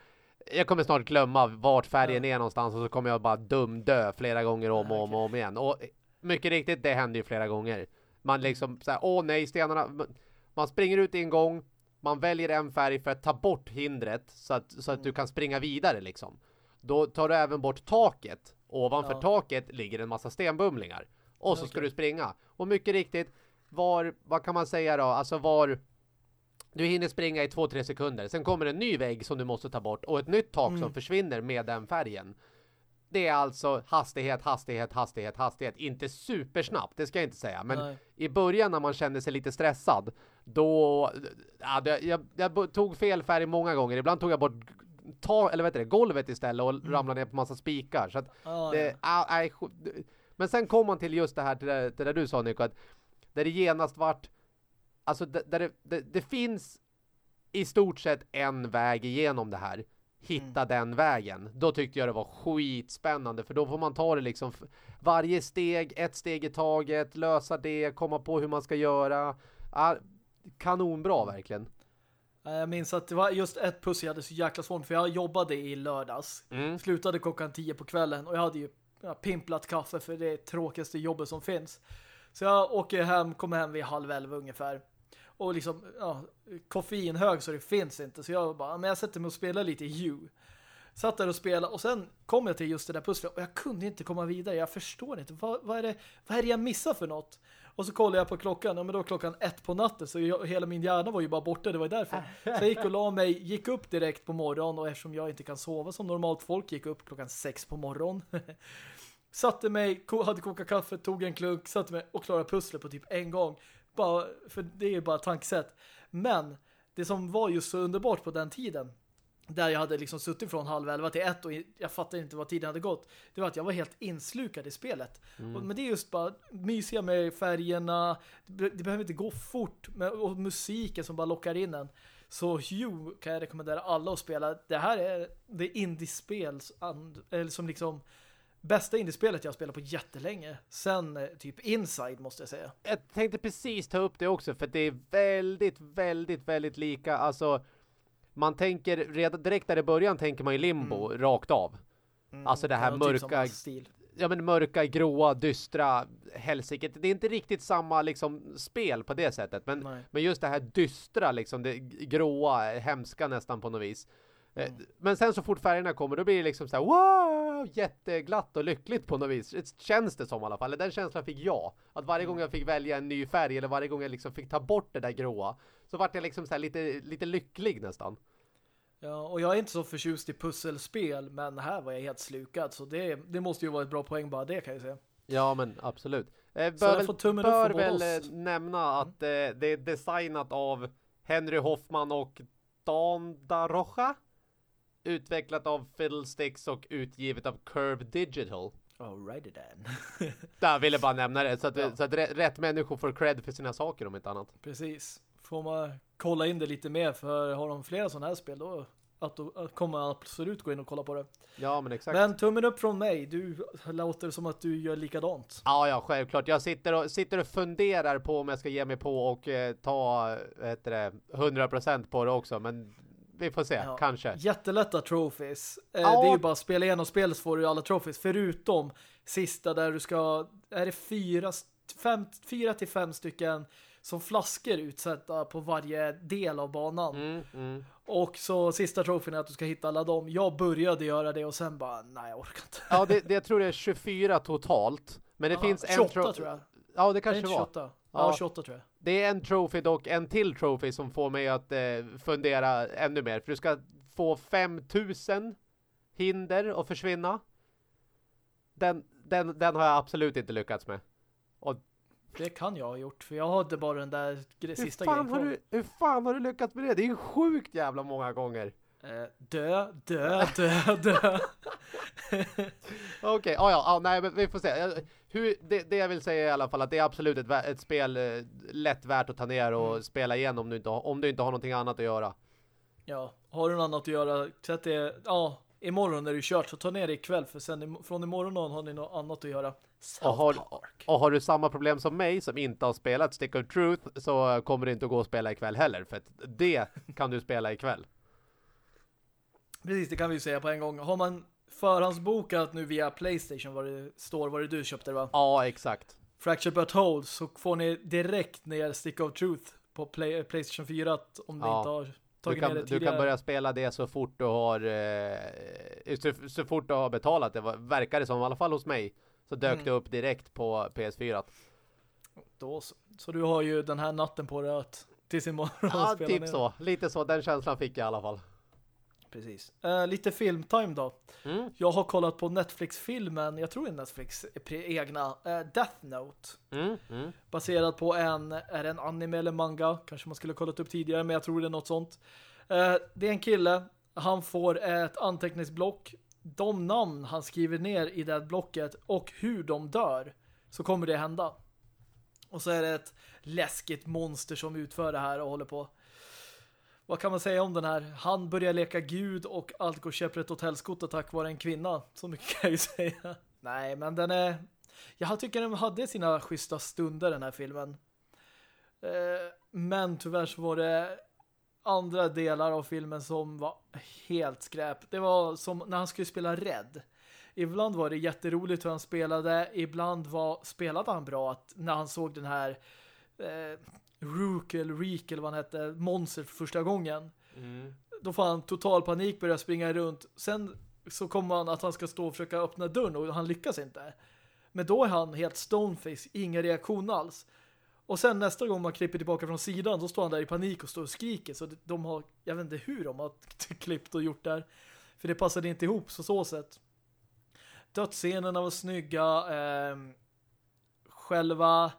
jag kommer snart glömma vart färgen är någonstans och så kommer jag bara dumdö flera gånger om och om och om igen. Och mycket riktigt, det händer ju flera gånger. Man liksom så här, åh nej, stenarna, man springer ut i en gång, man väljer en färg för att ta bort hindret så att, så att du kan springa vidare liksom. Då tar du även bort taket Ovanför ja. taket ligger en massa stenbumlingar. Och så ska du springa. Och mycket riktigt, var, vad kan man säga då? Alltså var... Du hinner springa i 2-3 sekunder. Sen kommer en ny vägg som du måste ta bort. Och ett nytt tak mm. som försvinner med den färgen. Det är alltså hastighet, hastighet, hastighet, hastighet. Inte supersnabbt, det ska jag inte säga. Men Nej. i början när man kände sig lite stressad, då... Ja, jag, jag, tog fel färg många gånger. Ibland tog jag bort ta, eller vet du, golvet istället och mm. ramla ner på massa spikar. Så att oh, det, ja. ah, äh, men sen kom man till just det här, till det, till det du sa Nico, att där det genast vart, alltså där det, det, det finns i stort sett en väg igenom det här. Hitta mm. den vägen. Då tyckte jag det var skitspännande för då får man ta det liksom varje steg, ett steg i taget, lösa det, komma på hur man ska göra. Ah, kanonbra verkligen. Eh, jag minns att det var just ett puss jag hade så jäkla svårt för jag jobbade i lördags. Mm. Slutade klockan tio på kvällen och jag hade ju pimplat kaffe för det tråkigaste jobbet som finns. Så jag åker hem, kommer hem vid halv elva ungefär. Och liksom, ja, koffein hög så det finns inte. Så jag bara, men jag sätter mig och spelar lite You. Satt där och spelade och sen kom jag till just det där pusslet och jag kunde inte komma vidare. Jag förstår inte. Vad, vad, är, det, vad är det jag missar för något? Och så kollade jag på klockan, ja men då klockan ett på natten så jag, hela min hjärna var ju bara borta, det var därför. Så jag gick och la mig, gick upp direkt på morgonen och eftersom jag inte kan sova som normalt folk gick upp klockan sex på morgonen. satte mig, hade kokat kaffe, tog en klunk, satte mig och klarade pusslet på typ en gång. Bara, för det är ju bara tankesätt. Men det som var just så underbart på den tiden där jag hade liksom suttit från halv elva till ett och jag fattade inte vad tiden hade gått. Det var att jag var helt inslukad i spelet. Mm. Och, men det är just bara mysiga med färgerna. Det, det behöver inte gå fort. Med, och musiken som bara lockar in en. Så Hugh kan jag rekommendera alla att spela. Det här är det indie-spel som liksom bästa indiespelet jag spelat på jättelänge. Sen eh, typ Inside måste jag säga. Jag tänkte precis ta upp det också för det är väldigt, väldigt, väldigt lika. Alltså man tänker redan direkt där i början tänker man ju limbo mm. rakt av. Mm. Alltså det här typ mörka typ ja men mörka, gråa, dystra helsiket. Det är inte riktigt samma liksom spel på det sättet, men men just det här dystra liksom det gråa, hemska nästan på något vis. Eh, mm. Men sen så fort färgerna kommer då blir det liksom så här wow, jätteglatt och lyckligt på något vis. Det känns det som i alla fall. Den känslan fick jag. Att varje mm. gång jag fick välja en ny färg eller varje gång jag liksom fick ta bort det där gråa så vart jag liksom så lite, lite lycklig nästan. Ja, och jag är inte så förtjust i pusselspel, men här var jag helt slukad. Så det, det måste ju vara ett bra poäng bara det kan jag säga. Ja, men absolut. Eh, bör väl, bör väl eh, nämna mm. att eh, det är designat av Henry Hoffman och Dan Darocha. Utvecklat av Fiddlesticks och utgivet av Curve Digital. Alrighty then. Där ville bara nämna det. Så att, ja. så att rätt människor får cred för sina saker om inte annat. Precis får man kolla in det lite mer för har de flera sådana här spel då att då kommer absolut gå in och kolla på det. Ja, men exakt. Men tummen upp från mig. Du låter som att du gör likadant. Ja, ja, självklart. Jag sitter och, sitter och funderar på om jag ska ge mig på och eh, ta heter det, 100% på det också. Men vi får se, ja. kanske. Jättelätta trophies. Eh, ja. Det är ju bara att spela igenom spel så får du alla trophies. Förutom sista där du ska, är det fyra, fem, fyra till fem stycken som flaskor utsatta på varje del av banan. Mm, mm. Och så sista trofén är att du ska hitta alla dem. Jag började göra det och sen bara, nej jag orkar inte. Ja, det, det, jag tror det är 24 totalt. Men det Aha, finns 28 en tror jag. Ja, det kanske det var. 28. Ja, ja, 28 tror jag. Det är en trophy och en till trophy som får mig att eh, fundera ännu mer. För du ska få 5000 hinder att försvinna. Den, den, den har jag absolut inte lyckats med. Och det kan jag ha gjort, för jag hade bara den där hur sista grejen kvar. Du, hur fan har du lyckats med det? Det är ju sjukt jävla många gånger. Eh, dö, dö, dö, dö. Okej, okay, ja, ja, nej, men vi får se. Hur, det, det jag vill säga i alla fall att det är absolut ett, ett spel eh, lätt värt att ta ner och mm. spela igenom om du, inte, om du inte har någonting annat att göra. Ja, har du något annat att göra, sätt det, ja, imorgon när du kört så ta ner det ikväll för sen från imorgon har ni något annat att göra. och har, och har du samma problem som mig som inte har spelat Stick of Truth så kommer det inte att gå att spela ikväll heller för att det kan du spela ikväll. Precis, det kan vi ju säga på en gång. Har man förhandsbokat nu via Playstation vad det står, vad det du köpte va? Ja, exakt. Fracture But Hold så får ni direkt ner Stick of Truth på Play Playstation 4 om ja. ni inte har du kan, du kan börja spela det så fort du har eh, så, så, fort du har betalat det verkar det som i alla fall hos mig så dök mm. det upp direkt på PS4 då så. så du har ju den här natten på dig att tills imorgon ja, typ ner. så, lite så, den känslan fick jag i alla fall Precis. Uh, lite filmtime då. Mm. Jag har kollat på Netflix-filmen, jag tror det är Netflix egna, uh, Death Note. Mm. Mm. Baserad på en, är det en anime eller manga? Kanske man skulle ha kollat upp tidigare, men jag tror det är något sånt. Uh, det är en kille, han får ett anteckningsblock. De namn han skriver ner i det blocket och hur de dör, så kommer det hända. Och så är det ett läskigt monster som utför det här och håller på vad kan man säga om den här? Han börjar leka gud och allt går käpprätt åt helskotta tack vare en kvinna. Så mycket kan jag ju säga. Nej, men den är... Jag tycker den hade sina schyssta stunder den här filmen. Eh, men tyvärr så var det andra delar av filmen som var helt skräp. Det var som när han skulle spela rädd. Ibland var det jätteroligt hur han spelade. Ibland var, spelade han bra att när han såg den här eh, Rook eller Reek eller vad han hette, monster för första gången. Mm. Då får han total panik, börjar springa runt. Sen så kommer han att han ska stå och försöka öppna dörren och han lyckas inte. Men då är han helt stoneface, ingen reaktion alls. Och sen nästa gång man klipper tillbaka från sidan, då står han där i panik och står och skriker. Så de har, jag vet inte hur de har klippt och gjort där. För det passade inte ihop så så sätt. Dödsscenerna var snygga. Eh, själva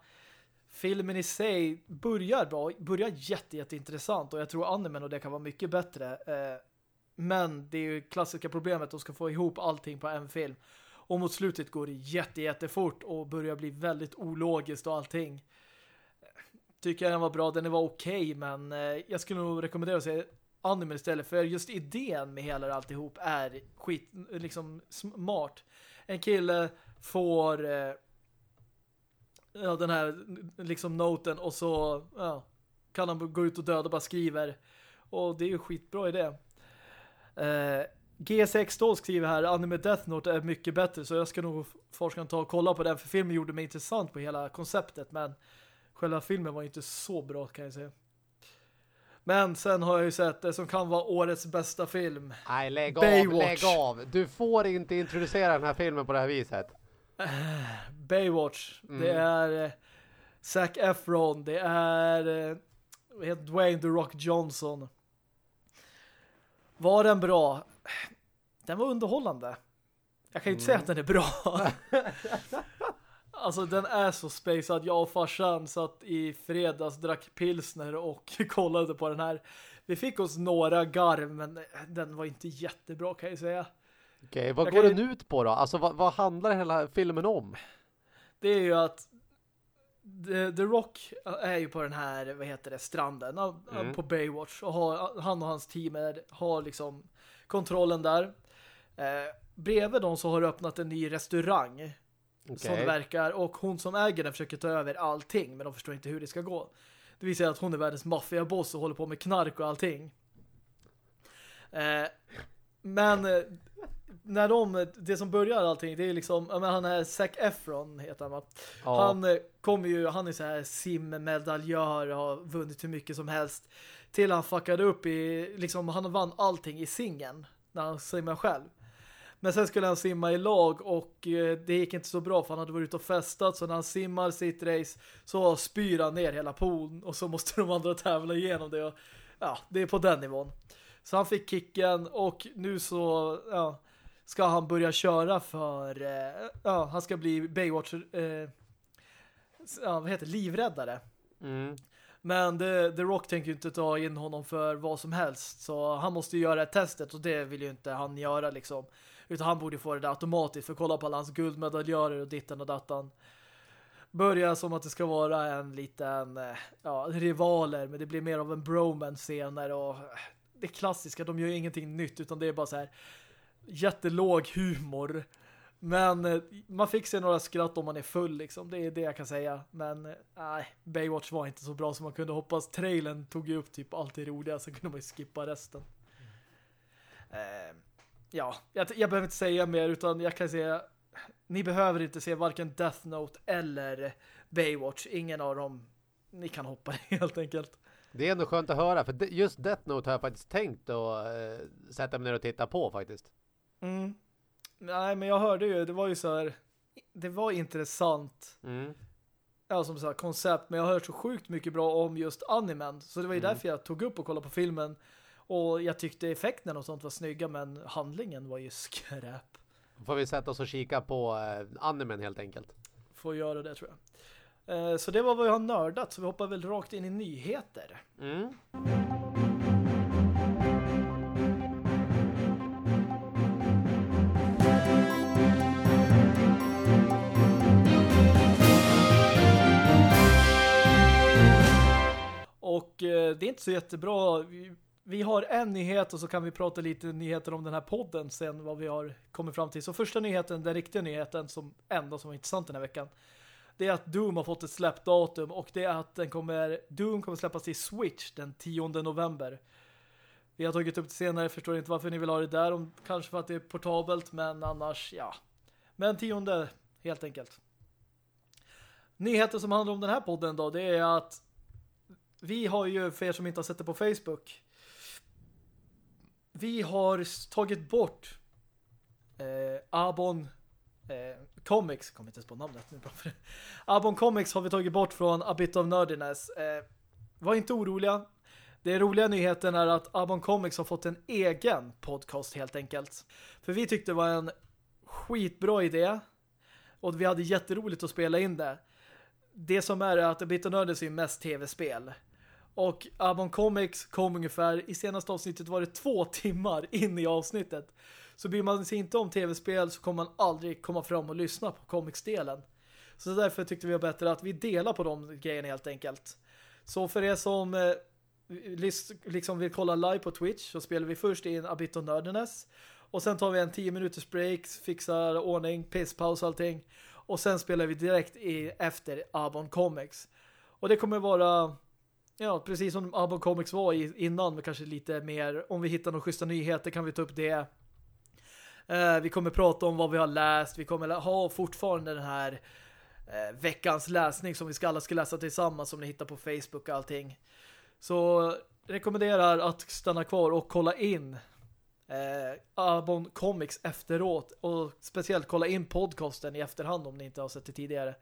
filmen i sig börjar bra, börjar jätte, jätteintressant och jag tror animen och det kan vara mycket bättre. Eh, Men det är ju klassiska problemet de ska få ihop allting på en film. Och mot slutet går det jätte, jättefort och börjar bli väldigt ologiskt och allting. Tycker jag den var bra, den var okej okay, men eh, jag skulle nog rekommendera att se anime istället för just idén med hela alltihop är skit, liksom smart. En kille får eh, ja, den här liksom noten och så ja, kan han gå ut och döda och bara skriver. Och det är ju skitbra idé. Eh, G6 skriver här Anime Death Note är mycket bättre så jag ska nog forskarna ta och kolla på den för filmen gjorde mig intressant på hela konceptet men själva filmen var inte så bra kan jag säga. Men sen har jag ju sett det som kan vara årets bästa film. Nej, lägg Baywatch. av, lägg av. Du får inte introducera den här filmen på det här viset. Baywatch. Mm. Det är eh, Zac Efron. Det är eh, Dwayne The Rock Johnson. Var den bra? Den var underhållande. Jag kan ju inte mm. säga att den är bra. alltså den är så spacad. Jag och farsan satt i fredags, drack pilsner och kollade på den här. Vi fick oss några garv men den var inte jättebra kan jag säga. Okej, vad jag går den ju... ut på då? Alltså vad, vad handlar hela filmen om? Det är ju att The, The, Rock är ju på den här, vad heter det, stranden mm. på Baywatch och har, han och hans team är, har liksom kontrollen där. Eh, bredvid dem så har det öppnat en ny restaurang okay. som verkar och hon som äger den försöker ta över allting men de förstår inte hur det ska gå. Det visar att hon är världens maffiaboss och håller på med knark och allting. Eh, men eh, när de, det som börjar allting, det är liksom, men han är Zac Efron heter han va? Ja. Han eh, kommer ju, han är så här simmedaljör och har vunnit hur mycket som helst till han fuckade upp i, liksom han vann allting i singen när han simmar själv. Men sen skulle han simma i lag och eh, det gick inte så bra för han hade varit ute och festat så när han simmar sitt race så spyr han ner hela poolen och så måste de andra tävla igenom det och ja, det är på den nivån. Så han fick kicken och nu så ja, ska han börja köra för eh, ja, han ska bli Baywatch eh, ja, vad heter livräddare. Mm. Men The, The Rock tänker ju inte ta in honom för vad som helst så han måste ju göra testet och det vill ju inte han göra liksom. Utan han borde få det där automatiskt för kolla på alla hans guldmedaljörer och ditten och dattan. Börjar som att det ska vara en liten eh, ja, rivaler men det blir mer av en bromance senare och det klassiska, de gör ju ingenting nytt utan det är bara så här jättelåg humor. Men eh, man fick se några skratt om man är full liksom. Det är det jag kan säga. Men eh, nej, Baywatch var inte så bra som man kunde hoppas. Trailen tog ju upp typ allt det roliga så kunde man ju skippa resten. Mm. Uh, ja, jag, jag behöver inte säga mer utan jag kan säga ni behöver inte se varken Death Note eller Baywatch. Ingen av dem. Ni kan hoppa helt enkelt. Det är ändå skönt att höra för just Death Note har jag faktiskt tänkt att uh, sätta mig ner och titta på faktiskt. Mm. Nej, men jag hörde ju, det var ju så här, det var intressant. Mm. Ja, som sagt, koncept. Men jag har hört så sjukt mycket bra om just animen. Så det var ju mm. därför jag tog upp och kollade på filmen. Och jag tyckte effekten och sånt var snygga, men handlingen var ju skräp. Får vi sätta oss och kika på eh, animen helt enkelt. Får göra det tror jag. Eh, så det var vad jag har nördat, så vi hoppar väl rakt in i nyheter. Mm. Och eh, det är inte så jättebra. Vi, vi, har en nyhet och så kan vi prata lite nyheter om den här podden sen vad vi har kommit fram till. Så första nyheten, den riktiga nyheten som enda som var intressant den här veckan. Det är att Doom har fått ett släppdatum och det är att den kommer, Doom kommer släppas till Switch den 10 november. Vi har tagit upp det senare, förstår inte varför ni vill ha det där. Om, kanske för att det är portabelt, men annars, ja. Men tionde, helt enkelt. Nyheten som handlar om den här podden då, det är att vi har ju, för er som inte har sett det på Facebook, vi har tagit bort eh, Abon eh, Comics, kommer inte ens på namnet nu. Abon Comics har vi tagit bort från A Bit of Nerdiness. Eh, var inte oroliga. Det roliga nyheten är att Abon Comics har fått en egen podcast helt enkelt. För vi tyckte det var en skitbra idé. Och vi hade jätteroligt att spela in det. Det som är att A Bit of Nerdiness är mest tv-spel. Och Abon Comics kom ungefär, i senaste avsnittet var det två timmar in i avsnittet. Så bryr man sig inte om tv-spel så kommer man aldrig komma fram och lyssna på comics-delen. Så därför tyckte vi var bättre att vi delar på de grejerna helt enkelt. Så för er som eh, liksom vill kolla live på Twitch så spelar vi först in A Bit Nerdiness. Och sen tar vi en 10 minuters break, fixar ordning, pisspaus och allting. Och sen spelar vi direkt i, efter Abon Comics. Och det kommer vara ja, precis som Abon Comics var innan, men kanske lite mer om vi hittar några schyssta nyheter kan vi ta upp det. Eh, vi kommer prata om vad vi har läst. Vi kommer ha fortfarande den här eh, veckans läsning som vi ska alla ska läsa tillsammans som ni hittar på Facebook och allting. Så rekommenderar att stanna kvar och kolla in eh, Abon Comics efteråt och speciellt kolla in podcasten i efterhand om ni inte har sett det tidigare.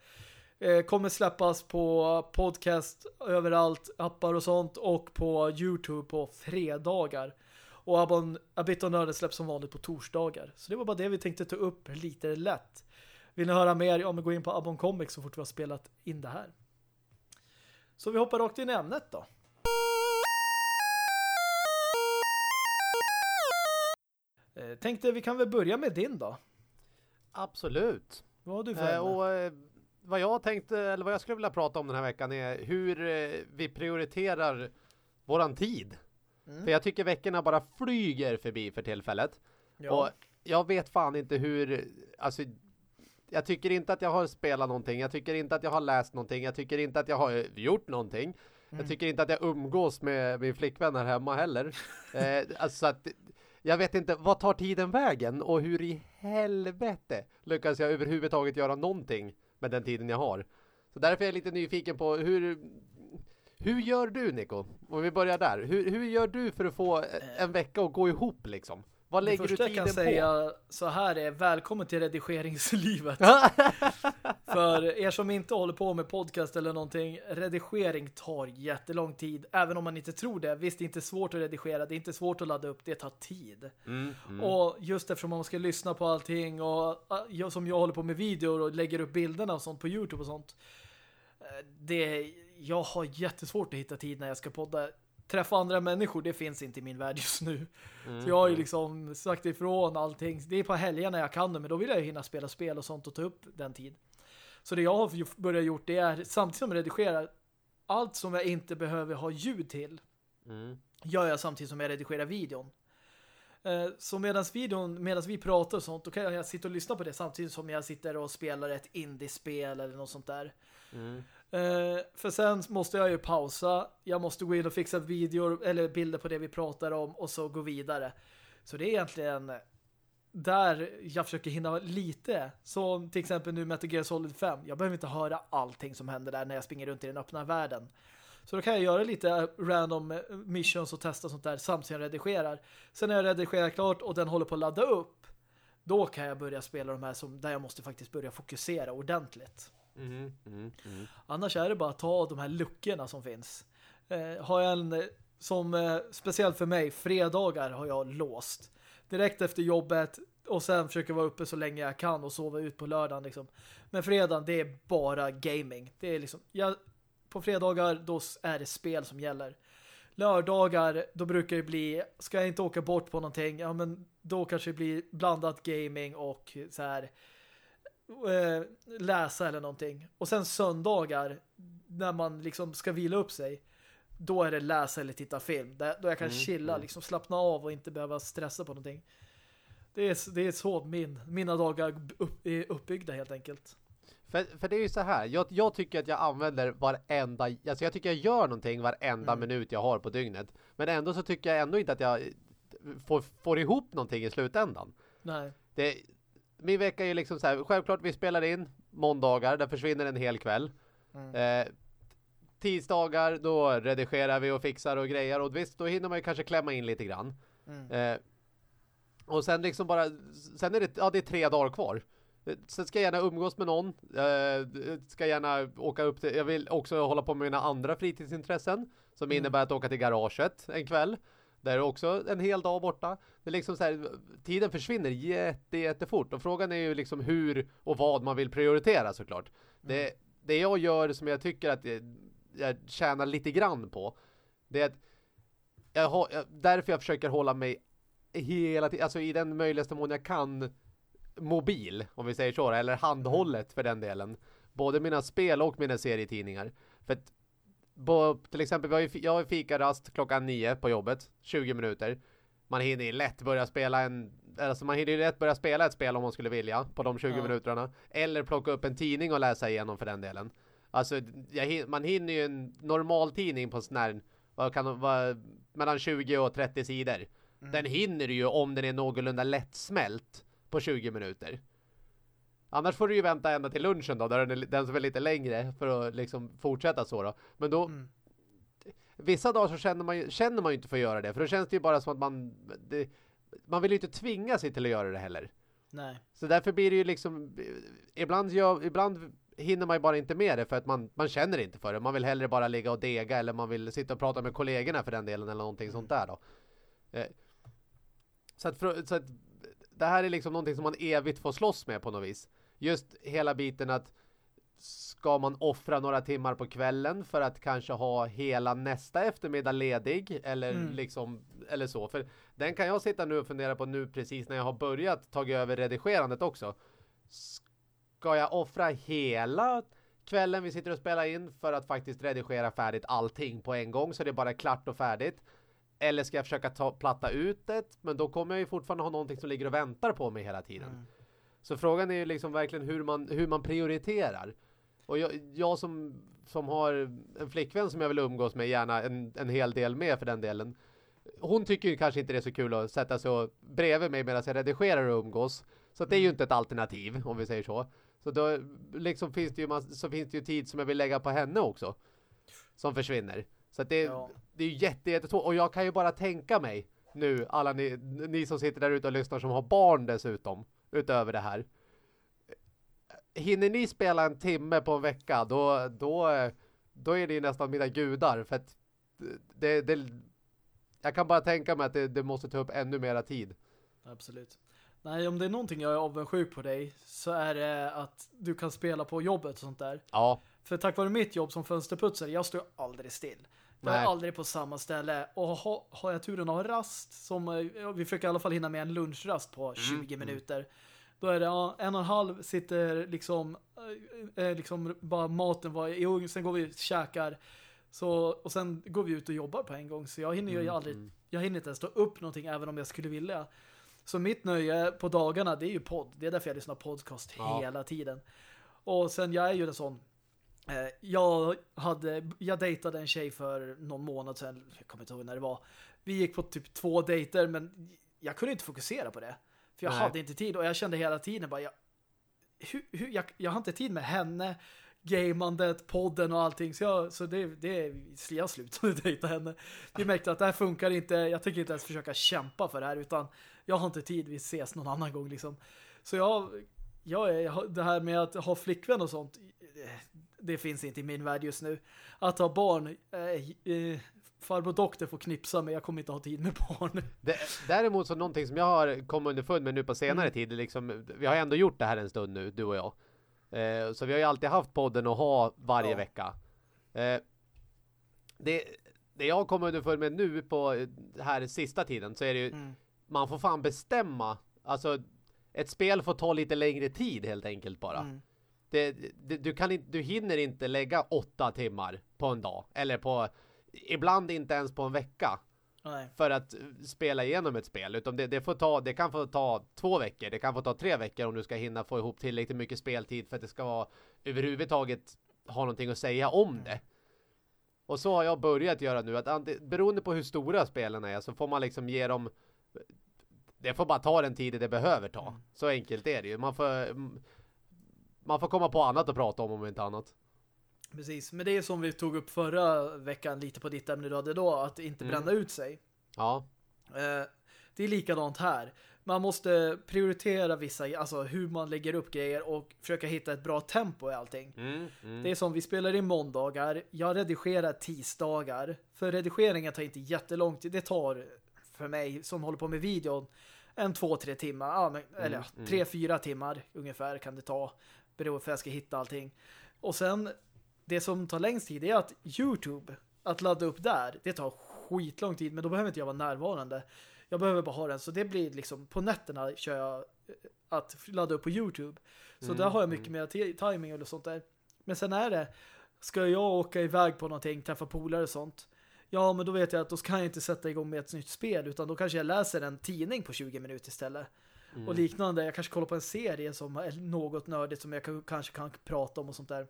Eh, kommer släppas på podcast överallt, appar och sånt och på Youtube på fredagar. Och Abon, Abit och Nörden släpps som vanligt på torsdagar. Så det var bara det vi tänkte ta upp lite lätt. Vill ni höra mer om vi går in på Abon Comics så fort vi har spelat in det här. Så vi hoppar rakt in i ämnet då. Eh, tänkte vi kan väl börja med din då. Absolut. Vad har du för eh, och, eh, vad jag tänkte, eller vad jag skulle vilja prata om den här veckan är hur eh, vi prioriterar våran tid. Mm. För jag tycker veckorna bara flyger förbi för tillfället. Ja. Och jag vet fan inte hur, alltså jag tycker inte att jag har spelat någonting. Jag tycker inte att jag har läst någonting. Jag tycker inte att jag har gjort någonting. Mm. Jag tycker inte att jag umgås med min flickvän här hemma heller. eh, alltså att jag vet inte, vad tar tiden vägen? Och hur i helvete lyckas jag överhuvudtaget göra någonting med den tiden jag har? Så därför är jag lite nyfiken på hur... Hur gör du, Nico? Om vi börjar där. Hur, hur gör du för att få en vecka att gå ihop, liksom? Vad lägger du tiden på? Det första jag kan säga så här är välkommen till redigeringslivet. För er som inte håller på med podcast eller någonting, redigering tar jättelång tid. Även om man inte tror det. Visst, det är inte svårt att redigera. Det är inte svårt att ladda upp. Det tar tid. Mm, mm. Och just eftersom man ska lyssna på allting och jag, som jag håller på med videor och lägger upp bilderna och sånt på Youtube och sånt. Eh, det, jag har jättesvårt att hitta tid när jag ska podda träffa andra människor, det finns inte i min värld just nu. Mm. Så jag har ju liksom sagt ifrån allting. Det är på helgerna jag kan det, men då vill jag ju hinna spela spel och sånt och ta upp den tid. Så det jag har börjat gjort det är, samtidigt som jag redigerar, allt som jag inte behöver ha ljud till mm. gör jag samtidigt som jag redigerar videon. Eh, så medan videon, medan vi pratar och sånt, då kan jag sitta och lyssna på det samtidigt som jag sitter och spelar ett indiespel eller något sånt där. Mm. Uh, för sen måste jag ju pausa. Jag måste gå in och fixa videor eller bilder på det vi pratar om och så gå vidare. Så det är egentligen där jag försöker hinna lite. Som till exempel nu Metal Gear Solid 5. Jag behöver inte höra allting som händer där när jag springer runt i den öppna världen. Så då kan jag göra lite random missions och testa sånt där samtidigt som jag redigerar. Sen när jag redigerar klart och den håller på att ladda upp då kan jag börja spela de här som, där jag måste faktiskt börja fokusera ordentligt. Mm, mm, mm, mm. Annars är det bara att ta de här luckorna som finns. Eh, har jag en eh, som eh, speciellt för mig, fredagar har jag låst. Direkt efter jobbet och sen försöker vara uppe så länge jag kan och sova ut på lördagen liksom. Men fredagen det är bara gaming. Det är liksom jag, på fredagar då är det spel som gäller. Lördagar då brukar det bli ska jag inte åka bort på någonting, ja men då kanske det blir blandat gaming och så här eh, läsa eller någonting. Och sen söndagar när man liksom ska vila upp sig då är det läsa eller titta film. Då jag kan mm, chilla, mm. liksom slappna av och inte behöva stressa på någonting. Det är, det är så min, mina dagar upp, är uppbyggda helt enkelt. För, för det är ju så här, jag, jag tycker att jag använder varenda, alltså jag tycker jag gör någonting varenda mm. minut jag har på dygnet. Men ändå så tycker jag ändå inte att jag får, får ihop någonting i slutändan. Nej. Det, min vecka är ju liksom så här, självklart vi spelar in måndagar, där försvinner en hel kväll. Mm. Eh, tisdagar, då redigerar vi och fixar och grejer. Och visst, då hinner man ju kanske klämma in lite grann. Mm. Eh, och sen liksom bara, sen är det, ja det är tre dagar kvar. Sen ska jag gärna umgås med någon. Eh, ska gärna åka upp till, jag vill också hålla på med mina andra fritidsintressen. Som mm. innebär att åka till garaget en kväll. Där är också en hel dag borta. Det är liksom så här, tiden försvinner jätte, jättefort. Och frågan är ju liksom hur och vad man vill prioritera såklart. Mm. Det, det jag gör som jag tycker att jag, jag tjänar lite grann på. Det är att jag har, därför jag försöker hålla mig hela tiden, alltså i den möjligaste mån jag kan mobil, om vi säger så, eller handhållet för den delen. Både mina spel och mina serietidningar. För att, på, till exempel, vi har ju, jag har fikarast klockan nio på jobbet, 20 minuter. Man hinner ju lätt börja spela en alltså man hinner ju lätt börja spela ett spel om man skulle vilja på de 20 ja. minuterna. Eller plocka upp en tidning och läsa igenom för den delen. Alltså jag, man hinner ju en normal tidning på sån här, vad kan vara mellan 20 och 30 sidor. Mm. Den hinner du ju om den är någorlunda lättsmält på 20 minuter. Annars får du ju vänta ända till lunchen då, där den, är, den som är lite längre för att liksom fortsätta så då. Men då, mm. vissa dagar så känner man, ju, känner man ju inte för att göra det. För då känns det ju bara som att man, det, man vill ju inte tvinga sig till att göra det heller. Nej. Så därför blir det ju liksom, ibland, jag, ibland hinner man ju bara inte med det för att man, man känner inte för det. Man vill hellre bara ligga och dega eller man vill sitta och prata med kollegorna för den delen eller någonting sånt där då. Eh, så, att för, så att det här är liksom någonting som man evigt får slåss med på något vis. Just hela biten att ska man offra några timmar på kvällen för att kanske ha hela nästa eftermiddag ledig eller mm. liksom eller så för den kan jag sitta nu och fundera på nu precis när jag har börjat ta över redigerandet också. Ska jag offra hela kvällen vi sitter och spelar in för att faktiskt redigera färdigt allting på en gång så det är bara klart och färdigt? Eller ska jag försöka ta, platta ut det? Men då kommer jag ju fortfarande ha någonting som ligger och väntar på mig hela tiden. Mm. Så frågan är ju liksom verkligen hur man, hur man prioriterar. Och jag, jag, som, som har en flickvän som jag vill umgås med gärna en, en hel del med för den delen. Hon tycker ju kanske inte det är så kul att sätta sig bredvid mig medan jag redigerar och umgås. Så det är ju mm. inte ett alternativ om vi säger så. Så då liksom finns det ju, så finns det ju tid som jag vill lägga på henne också. Som försvinner. Så det, ja. det är jätte, jätte Och jag kan ju bara tänka mig nu, alla ni, ni som sitter där ute och lyssnar som har barn dessutom, utöver det här. Hinner ni spela en timme på en vecka, då, då, då är det nästan mina gudar. För att det, det, jag kan bara tänka mig att det, det måste ta upp ännu mera tid. Absolut. Nej, om det är någonting jag är avundsjuk på dig så är det att du kan spela på jobbet och sånt där. Ja. För tack vare mitt jobb som fönsterputsare, jag står aldrig still. Jag är aldrig på samma ställe. Och har, har jag turen att ha rast, som eh, vi försöker i alla fall hinna med en lunchrast på 20 mm, mm. minuter. Då är det ja, en och en halv sitter liksom, eh, eh, liksom bara maten var i ugn. Sen går vi och käkar. Så, och sen går vi ut och jobbar på en gång. Så jag hinner ju mm, aldrig, mm. jag hinner inte ens stå upp någonting även om jag skulle vilja. Så mitt nöje på dagarna, det är ju podd. Det är därför jag lyssnar podcast ja. hela tiden. Och sen jag är ju en sån jag, hade, jag dejtade en tjej för någon månad sedan. Jag kommer inte ihåg när det var. Vi gick på typ två dejter men jag kunde inte fokusera på det. För jag Nej. hade inte tid och jag kände hela tiden bara jag, hur, hur, jag, jag har inte tid med henne gamandet, podden och allting. Så, jag, så det, det jag slutade dejta henne. Vi märkte att det här funkar inte. Jag tänker inte ens försöka kämpa för det här utan jag har inte tid. Vi ses någon annan gång liksom. Så jag, är, det här med att ha flickvän och sånt det finns inte i min värld just nu. Att ha barn, eh, eh, farbror doktor får knipsa men jag kommer inte ha tid med barn. Det, däremot så någonting som jag har kommit underfund med nu på senare mm. tid, liksom, vi har ändå gjort det här en stund nu, du och jag. Eh, så vi har ju alltid haft podden att ha varje ja. vecka. Eh, det, det jag kommer underfund med nu på här sista tiden så är det ju, mm. man får fan bestämma, alltså ett spel får ta lite längre tid helt enkelt bara. Mm det, det, du, kan inte, du hinner inte lägga åtta timmar på en dag. Eller på, ibland inte ens på en vecka. Nej. För att spela igenom ett spel. Utan det, det, får ta, det kan få ta två veckor. Det kan få ta tre veckor om du ska hinna få ihop tillräckligt mycket speltid för att det ska vara överhuvudtaget ha någonting att säga om mm. det. Och så har jag börjat göra nu. att Beroende på hur stora spelen är så får man liksom ge dem det får bara ta den tid det behöver ta. Mm. Så enkelt är det ju. Man får man får komma på annat att prata om om inte annat. Precis, men det är som vi tog upp förra veckan lite på ditt ämne du hade då, att inte mm. bränna ut sig. Ja. Eh, det är likadant här. Man måste prioritera vissa, alltså hur man lägger upp grejer och försöka hitta ett bra tempo i allting. Mm, mm. Det är som vi spelar i måndagar, jag redigerar tisdagar. För redigeringen tar inte jättelång tid, det tar för mig som håller på med videon en två, tre timmar, ja, men, mm, eller mm. tre, fyra timmar ungefär kan det ta beroende för att jag ska hitta allting. Och sen, det som tar längst tid är att Youtube, att ladda upp där, det tar skitlång tid, men då behöver inte jag vara närvarande. Jag behöver bara ha den, så det blir liksom, på nätterna kör jag eh, att ladda upp på Youtube. Så Mm, där har jag mycket mm. mer timing eller sånt där. Men sen är det, ska jag åka iväg på någonting, träffa polare och sånt, ja men då vet jag att då kan jag inte sätta igång med ett nytt spel, utan då kanske jag läser en tidning på 20 minuter istället. Mm. Och liknande, jag kanske kollar på en serie som är något nördigt som jag kan, kanske kan prata om och sånt där.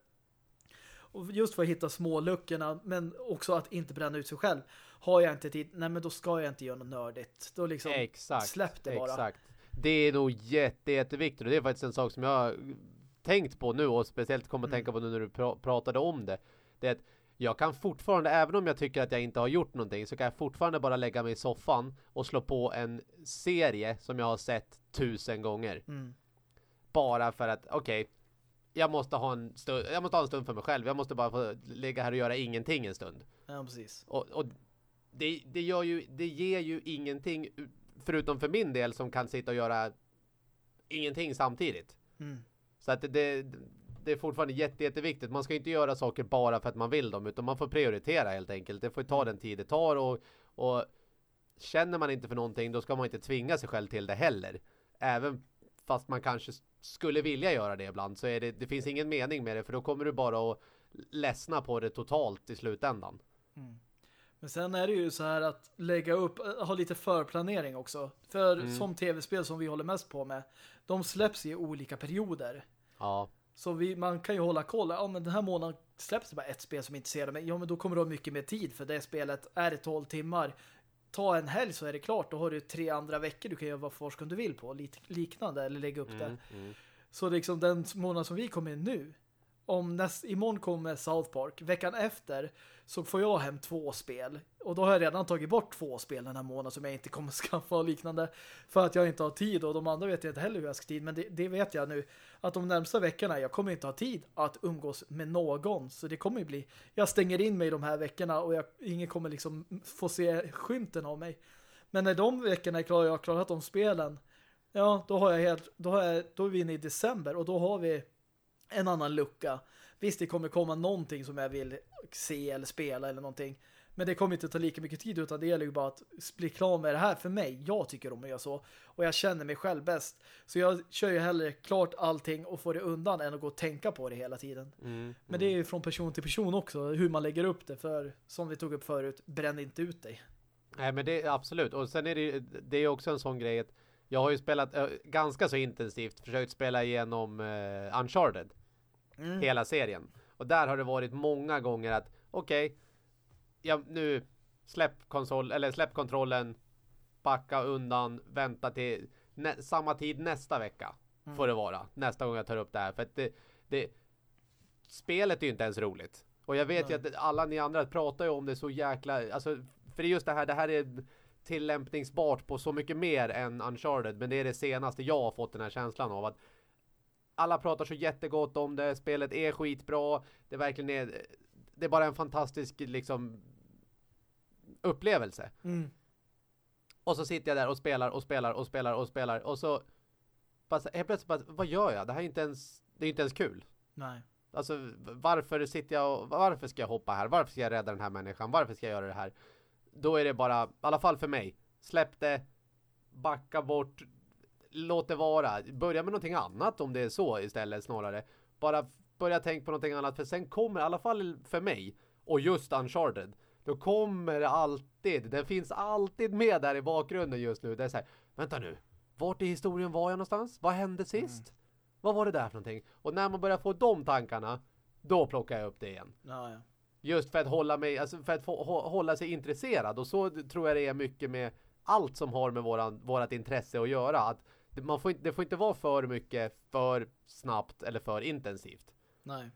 Och just för att hitta små luckorna, men också att inte bränna ut sig själv. Har jag inte tid, nej men då ska jag inte göra något nördigt. Då liksom Exakt. släpp det bara. Exakt. Det är nog jätte, jätteviktigt och det är faktiskt en sak som jag tänkt på nu och speciellt kommer att Mm. tänka på nu när du pra pratade om det. Det är att jag kan fortfarande, även om jag tycker att jag inte har gjort någonting, så kan jag fortfarande bara lägga mig i soffan och slå på en serie som jag har sett tusen gånger. Mm. Bara för att, okej, jag måste ha en stund, jag måste ha en stund för mig själv. Jag måste bara få ligga här och göra ingenting en stund. Ja, precis. Och, och det, det, gör ju, det ger ju ingenting förutom för min del som kan sitta och göra ingenting samtidigt. Mm. Så att det, det, det är fortfarande jätte, jätteviktigt. Man ska inte göra saker bara för att man vill dem utan man får prioritera helt enkelt. Det får ta den tid det tar och, och känner man inte för någonting då ska man inte tvinga sig själv till det heller. Även fast man kanske skulle vilja göra det ibland så är det, det finns ingen mening med det för då kommer du bara att ledsna på det totalt i slutändan. Mm. Men sen är det ju så här att lägga upp, eh, ha lite förplanering också. För Mm. som tv-spel som vi håller mest på med, de släpps i olika perioder. Ja, Så vi, man kan ju hålla koll. Ja, men den här månaden släpps det bara ett spel som intresserar mig. Ja, men då kommer du ha mycket mer tid för det spelet. Är det 12 timmar? Ta en helg så är det klart. Då har du tre andra veckor du kan göra vad forskon du vill på. Lik, liknande eller lägga upp det. mm, mm. Så liksom den månad som vi kommer in nu om näst, imorgon kommer South Park. Veckan efter så får jag hem två spel. Och då har jag redan tagit bort två spel den här månaden som jag inte kommer skaffa och liknande. För att jag inte har tid och de andra vet jag inte heller hur jag ska tid. Men det, det vet jag nu. Att de närmsta veckorna jag kommer inte ha tid att umgås med någon. Så det kommer ju bli jag stänger in mig de här veckorna och jag, ingen kommer liksom få se skymten av mig. Men när de veckorna är klara jag har klarat de spelen Ja, då har jag helt då, har jag, då är vi inne i december och då har vi en annan lucka. Visst, det kommer komma någonting som jag vill se eller spela eller någonting. Men det kommer inte ta lika mycket tid utan det gäller ju bara att bli klar med det här för mig. Jag tycker om att göra så. Och jag känner mig själv bäst. Så jag kör ju hellre klart allting och får det undan än att gå och tänka på det hela tiden. Mm, Men det är ju från person till person också hur man lägger upp det. För som vi tog upp förut, bränn inte ut dig. Nej men det är absolut. Och sen är det ju- det är också en sån grej att jag har ju spelat äh, ganska så intensivt försökt spela igenom äh, Uncharted. Mm. Hela serien. Och där har det varit många gånger att okej, ja, nu släpp konsol eller släpp kontrollen, backa undan, vänta till samma tid nästa vecka Mm. får det vara. Nästa gång jag tar upp det här. För att det, det spelet är ju inte ens roligt. Och jag vet Nej. ju att alla ni andra pratar ju om det så jäkla, alltså för det är just det här, det här är tillämpningsbart på så mycket mer än Uncharted. Men det är det senaste jag har fått den här känslan av att alla pratar så jättegott om det, spelet är skitbra, det verkligen är, det är bara en fantastisk liksom upplevelse. Mm. Och så sitter jag där och spelar och spelar och spelar och spelar och så så- helt plötsligt bara, vad gör jag? Det här är inte ens, det är inte ens kul. Nej. Alltså varför sitter jag och, varför ska jag hoppa här? Varför ska jag rädda den här människan? Varför ska jag göra det här? Då är det bara, i alla fall för mig, släpp det, backa bort, låt det vara. Börja med någonting annat om det är så istället snarare. Bara börja tänka på någonting annat för sen kommer, i alla fall för mig, och just Uncharted, då kommer det alltid, den finns alltid med där i bakgrunden just nu. Det är så här, vänta nu, vart i historien var jag någonstans? Vad hände sist? Vad var det där för någonting? Och när man börjar få de tankarna, då plockar jag upp det igen. Ja, ja. Just för att hålla mig, alltså för att få, hå- hålla sig intresserad. Och så tror jag det är mycket med allt som har med våran, vårat intresse att göra. Att det, man får inte, det får inte vara för mycket, för snabbt eller för intensivt. Nej.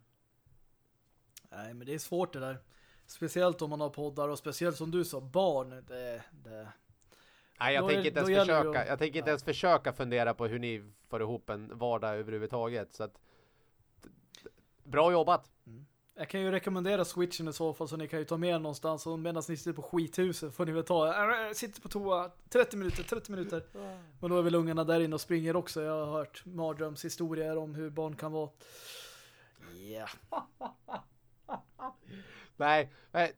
Nej, men det är svårt det där. Speciellt om man har poddar och speciellt som du sa, barn. Det, det... Nej, jag Då tänker inte ens försöka. Jag tänker inte ens försöka fundera på hur ni får ihop en vardag överhuvudtaget. Så att Bra jobbat! Jag kan ju rekommendera switchen i så fall så ni kan ju ta med er någonstans och medan ni sitter på skithuset får ni väl ta äh, sitter på toa 30 minuter, 30 minuter. Men då är väl ungarna där inne och springer också. Jag har hört mardrömshistorier om hur barn kan vara. Ja. Nej, nej,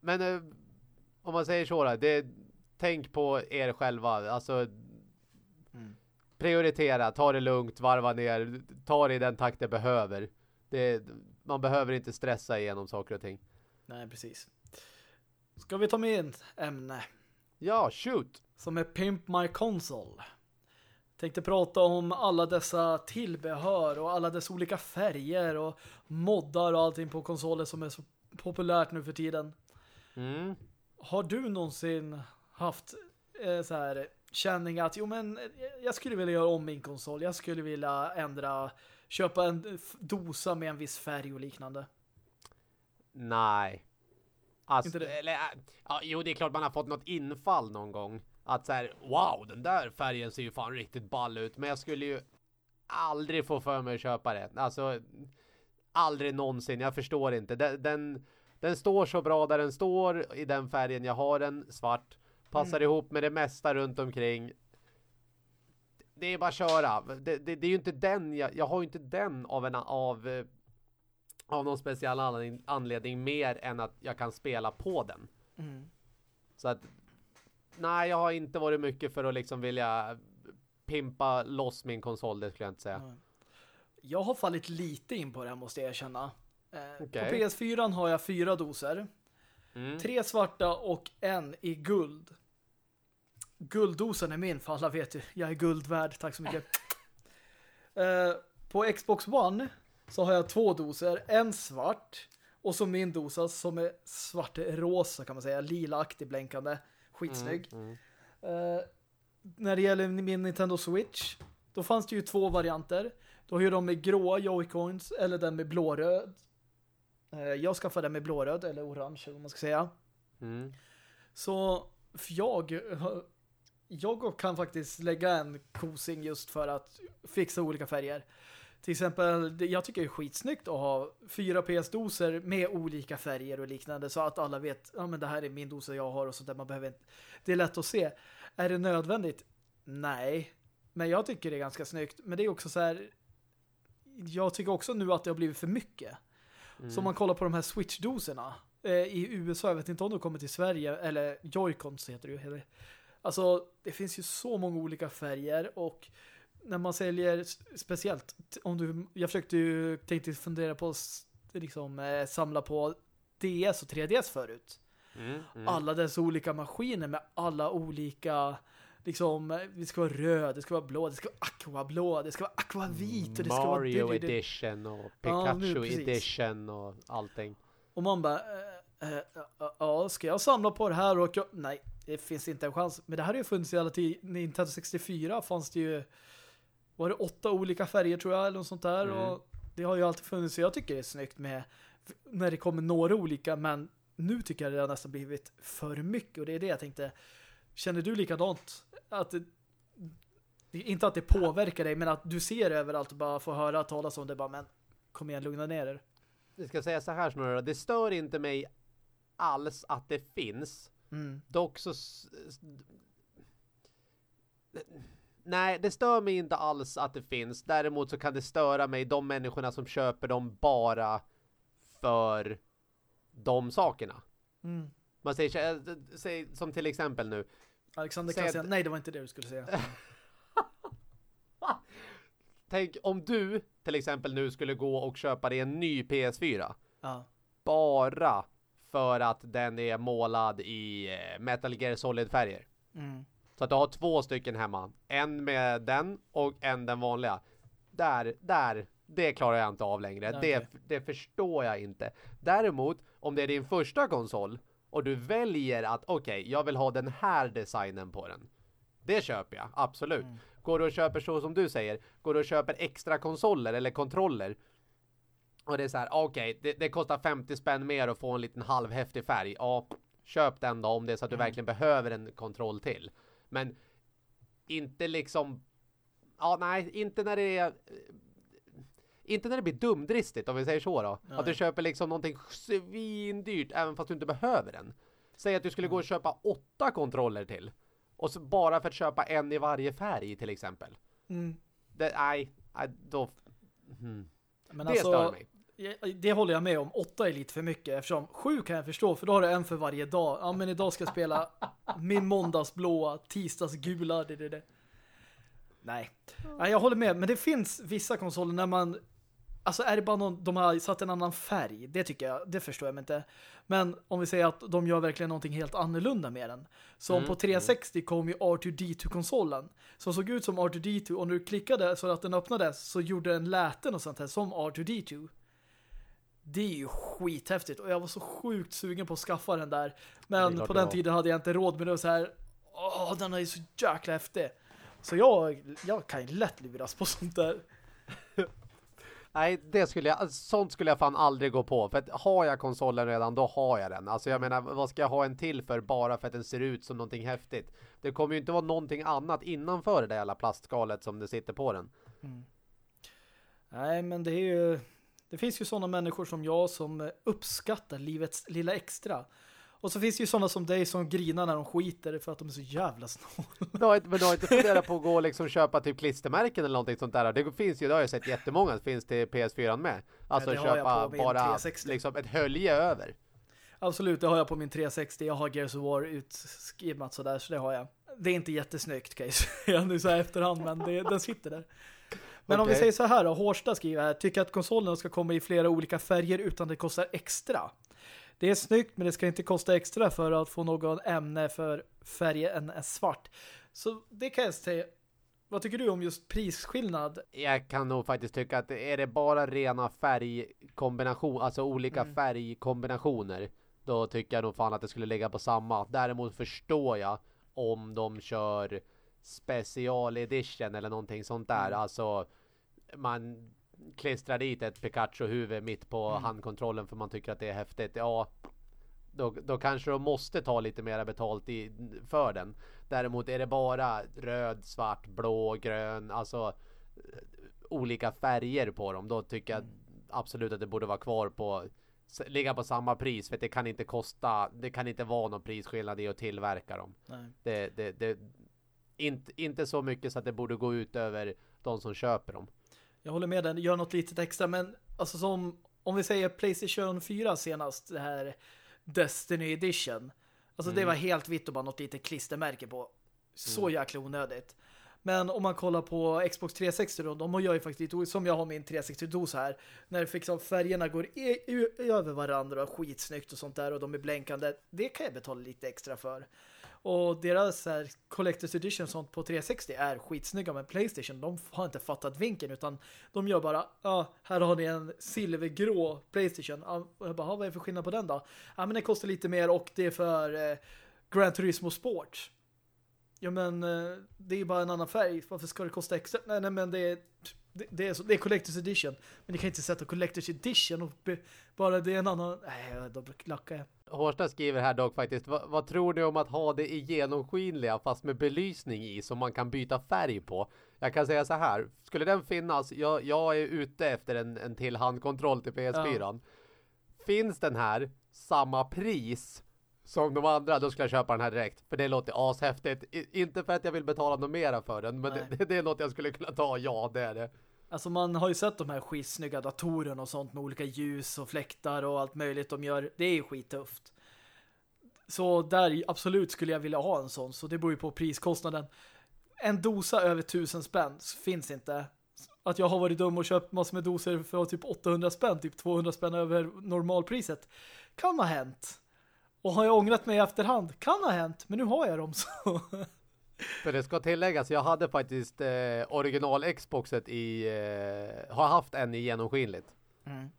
men eh, om man säger så då, det, tänk på er själva. Alltså Mm. prioritera, ta det lugnt, varva ner, ta det i den takt det behöver. Det, man behöver inte stressa igenom saker och ting. Nej, precis. Ska vi ta med ett ämne Ja, shoot! som är Pimp My Console. Tänkte prata om alla dessa tillbehör och alla dessa olika färger och moddar och allting på konsoler som är så populärt nu för tiden. Mm. Har du någonsin haft eh, så här känning att jo men eh, jag skulle vilja göra om min konsol. Jag skulle vilja ändra köpa en dosa med en viss färg och liknande. Nej. Alltså, Inte det? eller, äh, ja, jo, det är klart man har fått något infall någon gång. Att så här, wow, den där färgen ser ju fan riktigt ball ut. Men jag skulle ju aldrig få för mig att köpa det. Alltså, aldrig någonsin. Jag förstår inte. Den, den, den står så bra där den står i den färgen. Jag har den svart. Passar Mm. ihop med det mesta runt omkring. Det är bara att köra. Det, det, det är ju inte den. Jag, jag har ju inte den av en av eh, av någon speciell anledning, anledning mer än att jag kan spela på den. Mm. Så att nej, jag har inte varit mycket för att liksom vilja pimpa loss min konsol, det skulle jag inte säga. Ja. Jag har fallit lite in på det här måste jag erkänna. Eh, På Okej. PS4 har jag fyra doser. Mm. Tre svarta och en i guld. Gulddosen är min, för alla vet ju. Jag är guldvärd, tack så mycket. Eh, på Xbox One så har jag två doser. En svart och så min dosa som är svart-rosa kan man säga. Lilaaktig blänkande. Skitsnygg. Mm. Eh, när det gäller min Nintendo Switch då fanns det ju två varianter. Då har ju de med gråa Joy-Coins eller den med blåröd. Eh, jag skaffade den med blåröd eller orange eller vad man ska säga. Mm. Så jag jag kan faktiskt lägga en kosing just för att fixa olika färger. Till exempel, jag tycker det är skitsnyggt att ha fyra PS-doser med olika färger och liknande så att alla vet, ja men det här är min dosa jag har och så där man behöver inte. Det är lätt att se. Är det nödvändigt? Nej. Men jag tycker det är ganska snyggt. Men det är också så här jag tycker också nu att det har blivit för mycket. Mm. Så om man kollar på de här Switch-doserna eh, i USA, jag vet inte om de kommer till Sverige eller Joy-Cons heter det ju. Alltså, det finns ju så många olika färger och när man säljer speciellt om du, jag försökte ju tänkte fundera på liksom eh, samla på DS och 3DS förut. Mm. Mm. Alla dessa olika maskiner med alla olika liksom, det ska vara röd, det ska vara blå, det ska vara aquablå, det ska vara aquavit och det ska vara Mario det- det- edition och Ja, Pikachu precis. edition och allting. Och man bara, eh, eh, ja, ska jag samla på det här? Och jag, nej, det finns inte en chans. Men det här har ju funnits i alla tid. Nintendo 64 fanns det ju, var det åtta olika färger tror jag, eller något sånt där. Mm. Och det har ju alltid funnits, så jag tycker det är snyggt med när det kommer några olika, men nu tycker jag det har nästan blivit för mycket. Och det är det jag tänkte, känner du likadant? Att det- inte att det påverkar dig, men att du ser överallt och bara får höra talas om det, bara, men kom igen, lugna ner er. Jag ska säga så här snarare, det stör inte mig alls att det finns. Mm. Dock så... Nej, det stör mig inte alls att det finns. Däremot så kan det störa mig de människorna som köper dem bara för de sakerna. Mm. Man säger, äh, säg, som till exempel nu. Alexander Säg kan att- säga, nej det var inte det du skulle säga. Tänk om du till exempel nu skulle gå och köpa dig en ny PS4. Ja. Bara för att den är målad i eh, Metal Gear Solid-färger. Mm. Så att du har två stycken hemma. En med den och en den vanliga. Där, där, det klarar jag inte av längre. Nej, Det, det förstår jag inte. Däremot, om det är din första konsol och du väljer att okej, jag vill ha den här designen på den. Det köper jag, absolut. Mm. Går du och köper så som du säger, går du och köper extra konsoler eller kontroller och det är så här, okej, det, det kostar 50 spänn mer att få en liten halvhäftig färg. Ja, köp den då om det är så att du Mm. verkligen behöver en kontroll till. Men inte liksom, ja nej, inte när det är inte när det blir dumdristigt om vi säger så då. Nej. Att du köper liksom någonting svindyrt även fast du inte behöver den. Säg att du skulle gå och köpa åtta kontroller till. Och så bara för att köpa en i varje färg till exempel. Mm. Det, nej, då... Hmm. Men Det stör alltså, mig. Det håller jag med om. Åtta är lite för mycket eftersom sju kan jag förstå för då har du en för varje dag. Ja, men idag ska jag spela min måndagsblåa, tisdagsgula, det, det, det. Nej. Ja, jag håller med, men det finns vissa konsoler när man Alltså är det bara någon, de har satt en annan färg, det tycker jag, det förstår jag inte. Men om vi säger att de gör verkligen någonting helt annorlunda med den. Som mm, på 360 mm. kom ju R2D2-konsolen. Som såg ut som R2D2 och när du klickade så att den öppnades så gjorde den läten och sånt här som R2D2. Det är ju skithäftigt och jag var så sjukt sugen på att skaffa den där. Men på den tiden hade jag inte råd med det så här, åh, den är ju så jäkla häftig. Så jag, jag kan ju lätt luras på sånt där. Nej, det skulle jag, sånt skulle jag fan aldrig gå på. För att har jag konsolen redan, då har jag den. Alltså jag menar, vad ska jag ha en till för bara för att den ser ut som någonting häftigt? Det kommer ju inte vara någonting annat innanför det där jävla plastskalet som det sitter på den. Mm. Nej, men det är ju... Det finns ju sådana människor som jag som uppskattar livets lilla extra. Och så finns det ju sådana som dig som grinar när de skiter för att de är så jävla snåla. Men du har inte funderat på att gå och liksom köpa typ klistermärken eller någonting sånt där? Det finns ju, det har jag sett jättemånga, det finns till PS4 med. Alltså ja, köpa bara liksom ett hölje över. Absolut, det har jag på min 360. Jag har Gears of War utskrivet sådär, så det har jag. Det är inte jättesnyggt kan jag säga nu så här efterhand, men det, den sitter där. Men okay. om vi säger så här då, Hårsta skriver här, tycker att konsolen ska komma i flera olika färger utan det kostar extra. Det är snyggt men det ska inte kosta extra för att få någon ämne för färgen än svart. Så det kan jag säga. Vad tycker du om just prisskillnad? Jag kan nog faktiskt tycka att är det bara rena färgkombination, alltså olika mm. färgkombinationer, då tycker jag nog fan att det skulle ligga på samma. Däremot förstår jag om de kör special edition eller någonting sånt där. Mm. Alltså man klistrar dit ett Pikachu-huvud mitt på mm. handkontrollen för man tycker att det är häftigt. Ja, då, då kanske de måste ta lite mera betalt i, för den. Däremot är det bara röd, svart, blå, grön, alltså olika färger på dem. Då tycker jag absolut att det borde vara kvar på ligga på samma pris för det kan inte kosta det kan inte vara någon prisskillnad i att tillverka dem. Nej. Det, det, det inte, inte så mycket så att det borde gå ut över de som köper dem. Jag håller med den, gör något litet extra men alltså som om vi säger Playstation 4 senast det här Destiny Edition. Alltså mm. det var helt vitt och bara något litet klistermärke på. Så mm. jäkla onödigt. Men om man kollar på Xbox 360 då, de gör ju faktiskt som jag har min 360-dos här, när liksom färgerna går över varandra och skitsnyggt och sånt där och de är blänkande, det kan jag betala lite extra för. Och deras här, Collector's Edition sånt på 360 är skitsnygga men Playstation, de har inte fattat vinkeln utan de gör bara, ja, här har ni en silvergrå Playstation. Ah, jag bara, vad är det för skillnad på den då? Ja, men den kostar lite mer och det är för eh, Gran Turismo Sport. Ja, men eh, det är bara en annan färg. Varför ska det kosta extra? Nej, nej men det är det, det, är, så, det är Collector's Edition. Men ni kan inte sätta Collector's Edition och be, bara det är en annan... Nej, då lackar jag. Hårsta skriver här dock faktiskt, vad, vad, tror ni om att ha det i genomskinliga fast med belysning i som man kan byta färg på? Jag kan säga så här, skulle den finnas, jag, jag är ute efter en, en till handkontroll till PS4. Ja. Finns den här samma pris som de andra, då skulle jag köpa den här direkt. För det låter ashäftigt. I, inte för att jag vill betala något mera för den, men det, det, är något jag skulle kunna ta, ja det är det. Alltså man har ju sett de här skitsnygga datorerna och sånt med olika ljus och fläktar och allt möjligt de gör. Det är ju skittufft. Så där absolut skulle jag vilja ha en sån. Så det beror ju på priskostnaden. En dosa över tusen spänn finns inte. Att jag har varit dum och köpt massor med doser för typ 800 spänn, typ 200 spänn över normalpriset. Kan ha hänt. Och har jag ångrat mig i efterhand? Kan ha hänt, men nu har jag dem så. För det ska tilläggas, jag hade faktiskt eh, original Xboxet i, eh, har haft en i genomskinligt. Mm.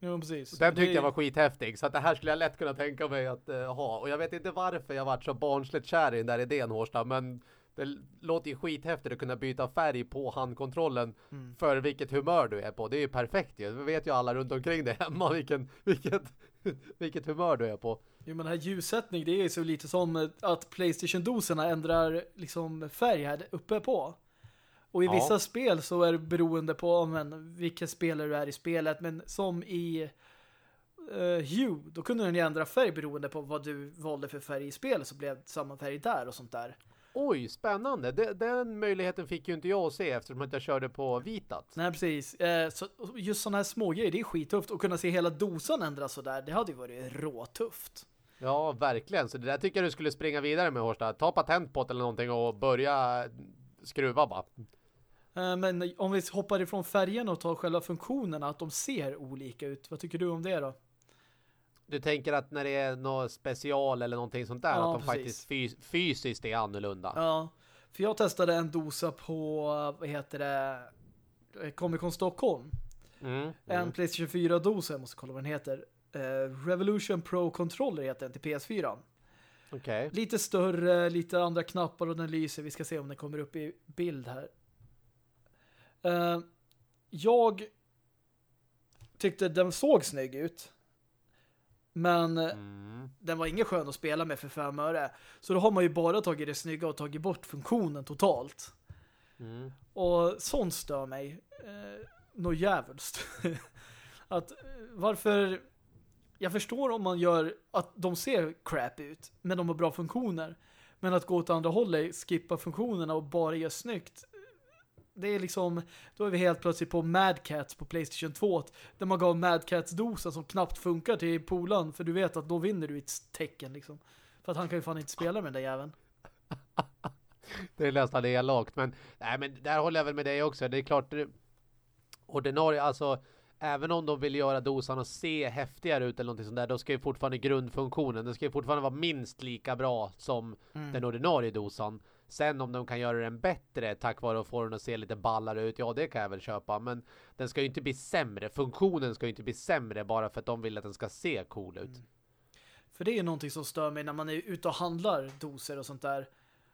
Jo, precis. Den tyckte det... jag var skithäftig, så att det här skulle jag lätt kunna tänka mig att eh, ha. Och jag vet inte varför jag varit så barnsligt kär i den där idén, Hårsta, men det låter ju skithäftigt att kunna byta färg på handkontrollen mm. för vilket humör du är på. Det är ju perfekt ju. Vi vet ju alla runt omkring dig hemma vilken, vilket, vilket humör du är på. Jo men den här ljussättning det är så lite som att Playstation-doserna ändrar liksom färg här uppe på. Och i ja. vissa spel så är det beroende på men, vilka spelare du är i spelet. Men som i uh, Hue, då kunde den ju ändra färg beroende på vad du valde för färg i spelet så blev det samma färg där och sånt där. Oj, spännande. Den, den möjligheten fick ju inte jag att se eftersom jag körde på vitat. Nej, precis. Eh, så just sådana här små grejer, det är skittufft. Att kunna se hela dosan ändras sådär, det hade ju varit råtufft. Ja, verkligen. Så det där tycker jag du skulle springa vidare med Hårstad. Ta patent på det eller någonting och börja skruva bara. Eh, men om vi hoppar ifrån färgen och tar själva funktionerna, att de ser olika ut. Vad tycker du om det då? Du tänker att när det är något special eller någonting sånt där, ja, att de precis. faktiskt fys fysiskt är annorlunda. Ja, för jag testade en dosa på, vad heter det, Comic Con Stockholm. Mm, mm. En Playstation 4-dosa, jag måste kolla vad den heter. Uh, Revolution Pro Controller heter den till PS4. Okay. Lite större, lite andra knappar och den lyser. Vi ska se om den kommer upp i bild här. Uh, jag tyckte den såg snygg ut. Men mm. den var ingen skön att spela med för fem öre. Så då har man ju bara tagit det snygga och tagit bort funktionen totalt. Mm. Och sånt stör mig. Eh, Något jävligt. att varför... Jag förstår om man gör att de ser crap ut, men de har bra funktioner. Men att gå åt andra hållet, skippa funktionerna och bara göra snyggt det är liksom, då är vi helt plötsligt på Mad Cats på Playstation 2 där man gav Mad Cats-dosen som knappt funkar till polan för du vet att då vinner du ett tecken liksom. För att han kan ju fan inte spela med den där jäveln. det är nästan elakt men nej men där håller jag väl med dig också. Det är klart eh, ordinarie, alltså även om de vill göra dosan och se häftigare ut eller någonting sånt där, då ska ju fortfarande grundfunktionen, den ska ju fortfarande vara minst lika bra som mm. den ordinarie dosan. Sen om de kan göra den bättre tack vare att få den att se lite ballare ut, ja det kan jag väl köpa. Men den ska ju inte bli sämre. Funktionen ska ju inte bli sämre bara för att de vill att den ska se cool ut. Mm. För det är ju någonting som stör mig när man är ute och handlar doser och sånt där.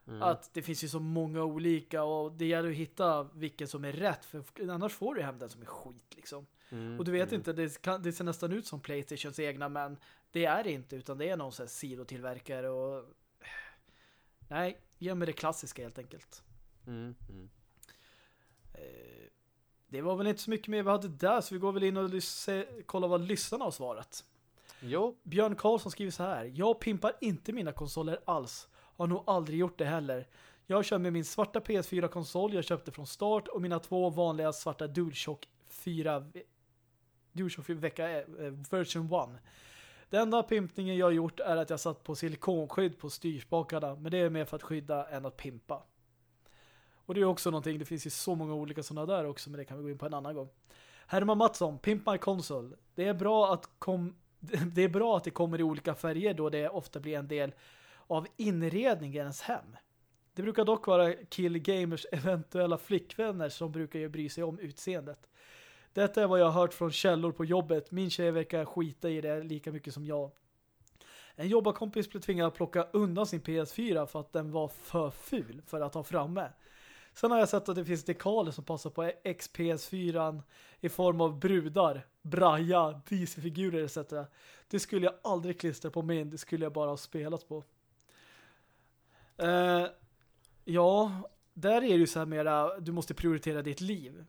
Mm. Att det finns ju så många olika och det gäller att hitta vilken som är rätt för annars får du hem den som är skit liksom. Mm. Och du vet mm. inte, det, kan, det ser nästan ut som Playstations egna men det är det inte utan det är någon sån här sidotillverkare och nej, Ge mig det klassiska helt enkelt. Mm, mm. Eh, det var väl inte så mycket mer vi hade där så vi går väl in och kollar vad lyssnarna har svarat. Jo. Björn Karlsson skriver så här. Jag pimpar inte mina konsoler alls. Har nog aldrig gjort det heller. Jag kör med min svarta PS4-konsol jag köpte från start och mina två vanliga svarta DualShock 4 DualShock 4 vecka eh, eh version 1. Den enda pimpningen jag gjort är att jag satt på silikonskydd på styrspakarna. Men det är mer för att skydda än att pimpa. Och det är också någonting, det finns ju så många olika sådana där också, men det kan vi gå in på en annan gång. Herman Mattsson, Pimp My Console. Det är bra att kom, det är bra att det kommer i olika färger då det ofta blir en del av inredningens hem. Det brukar dock vara killgamers eventuella flickvänner som brukar ju bry sig om utseendet. Detta är vad jag har hört från källor på jobbet. Min tjej verkar skita i det lika mycket som jag. En jobbarkompis blev tvingad att plocka undan sin PS4 för att den var för ful för att ha framme. Sen har jag sett att det finns dekaler som passar på XPS4 i form av brudar, braja, DC-figurer etc. Det skulle jag aldrig klistra på min, det skulle jag bara ha spelat på. Uh, ja, där är det ju så här mera, du måste prioritera ditt liv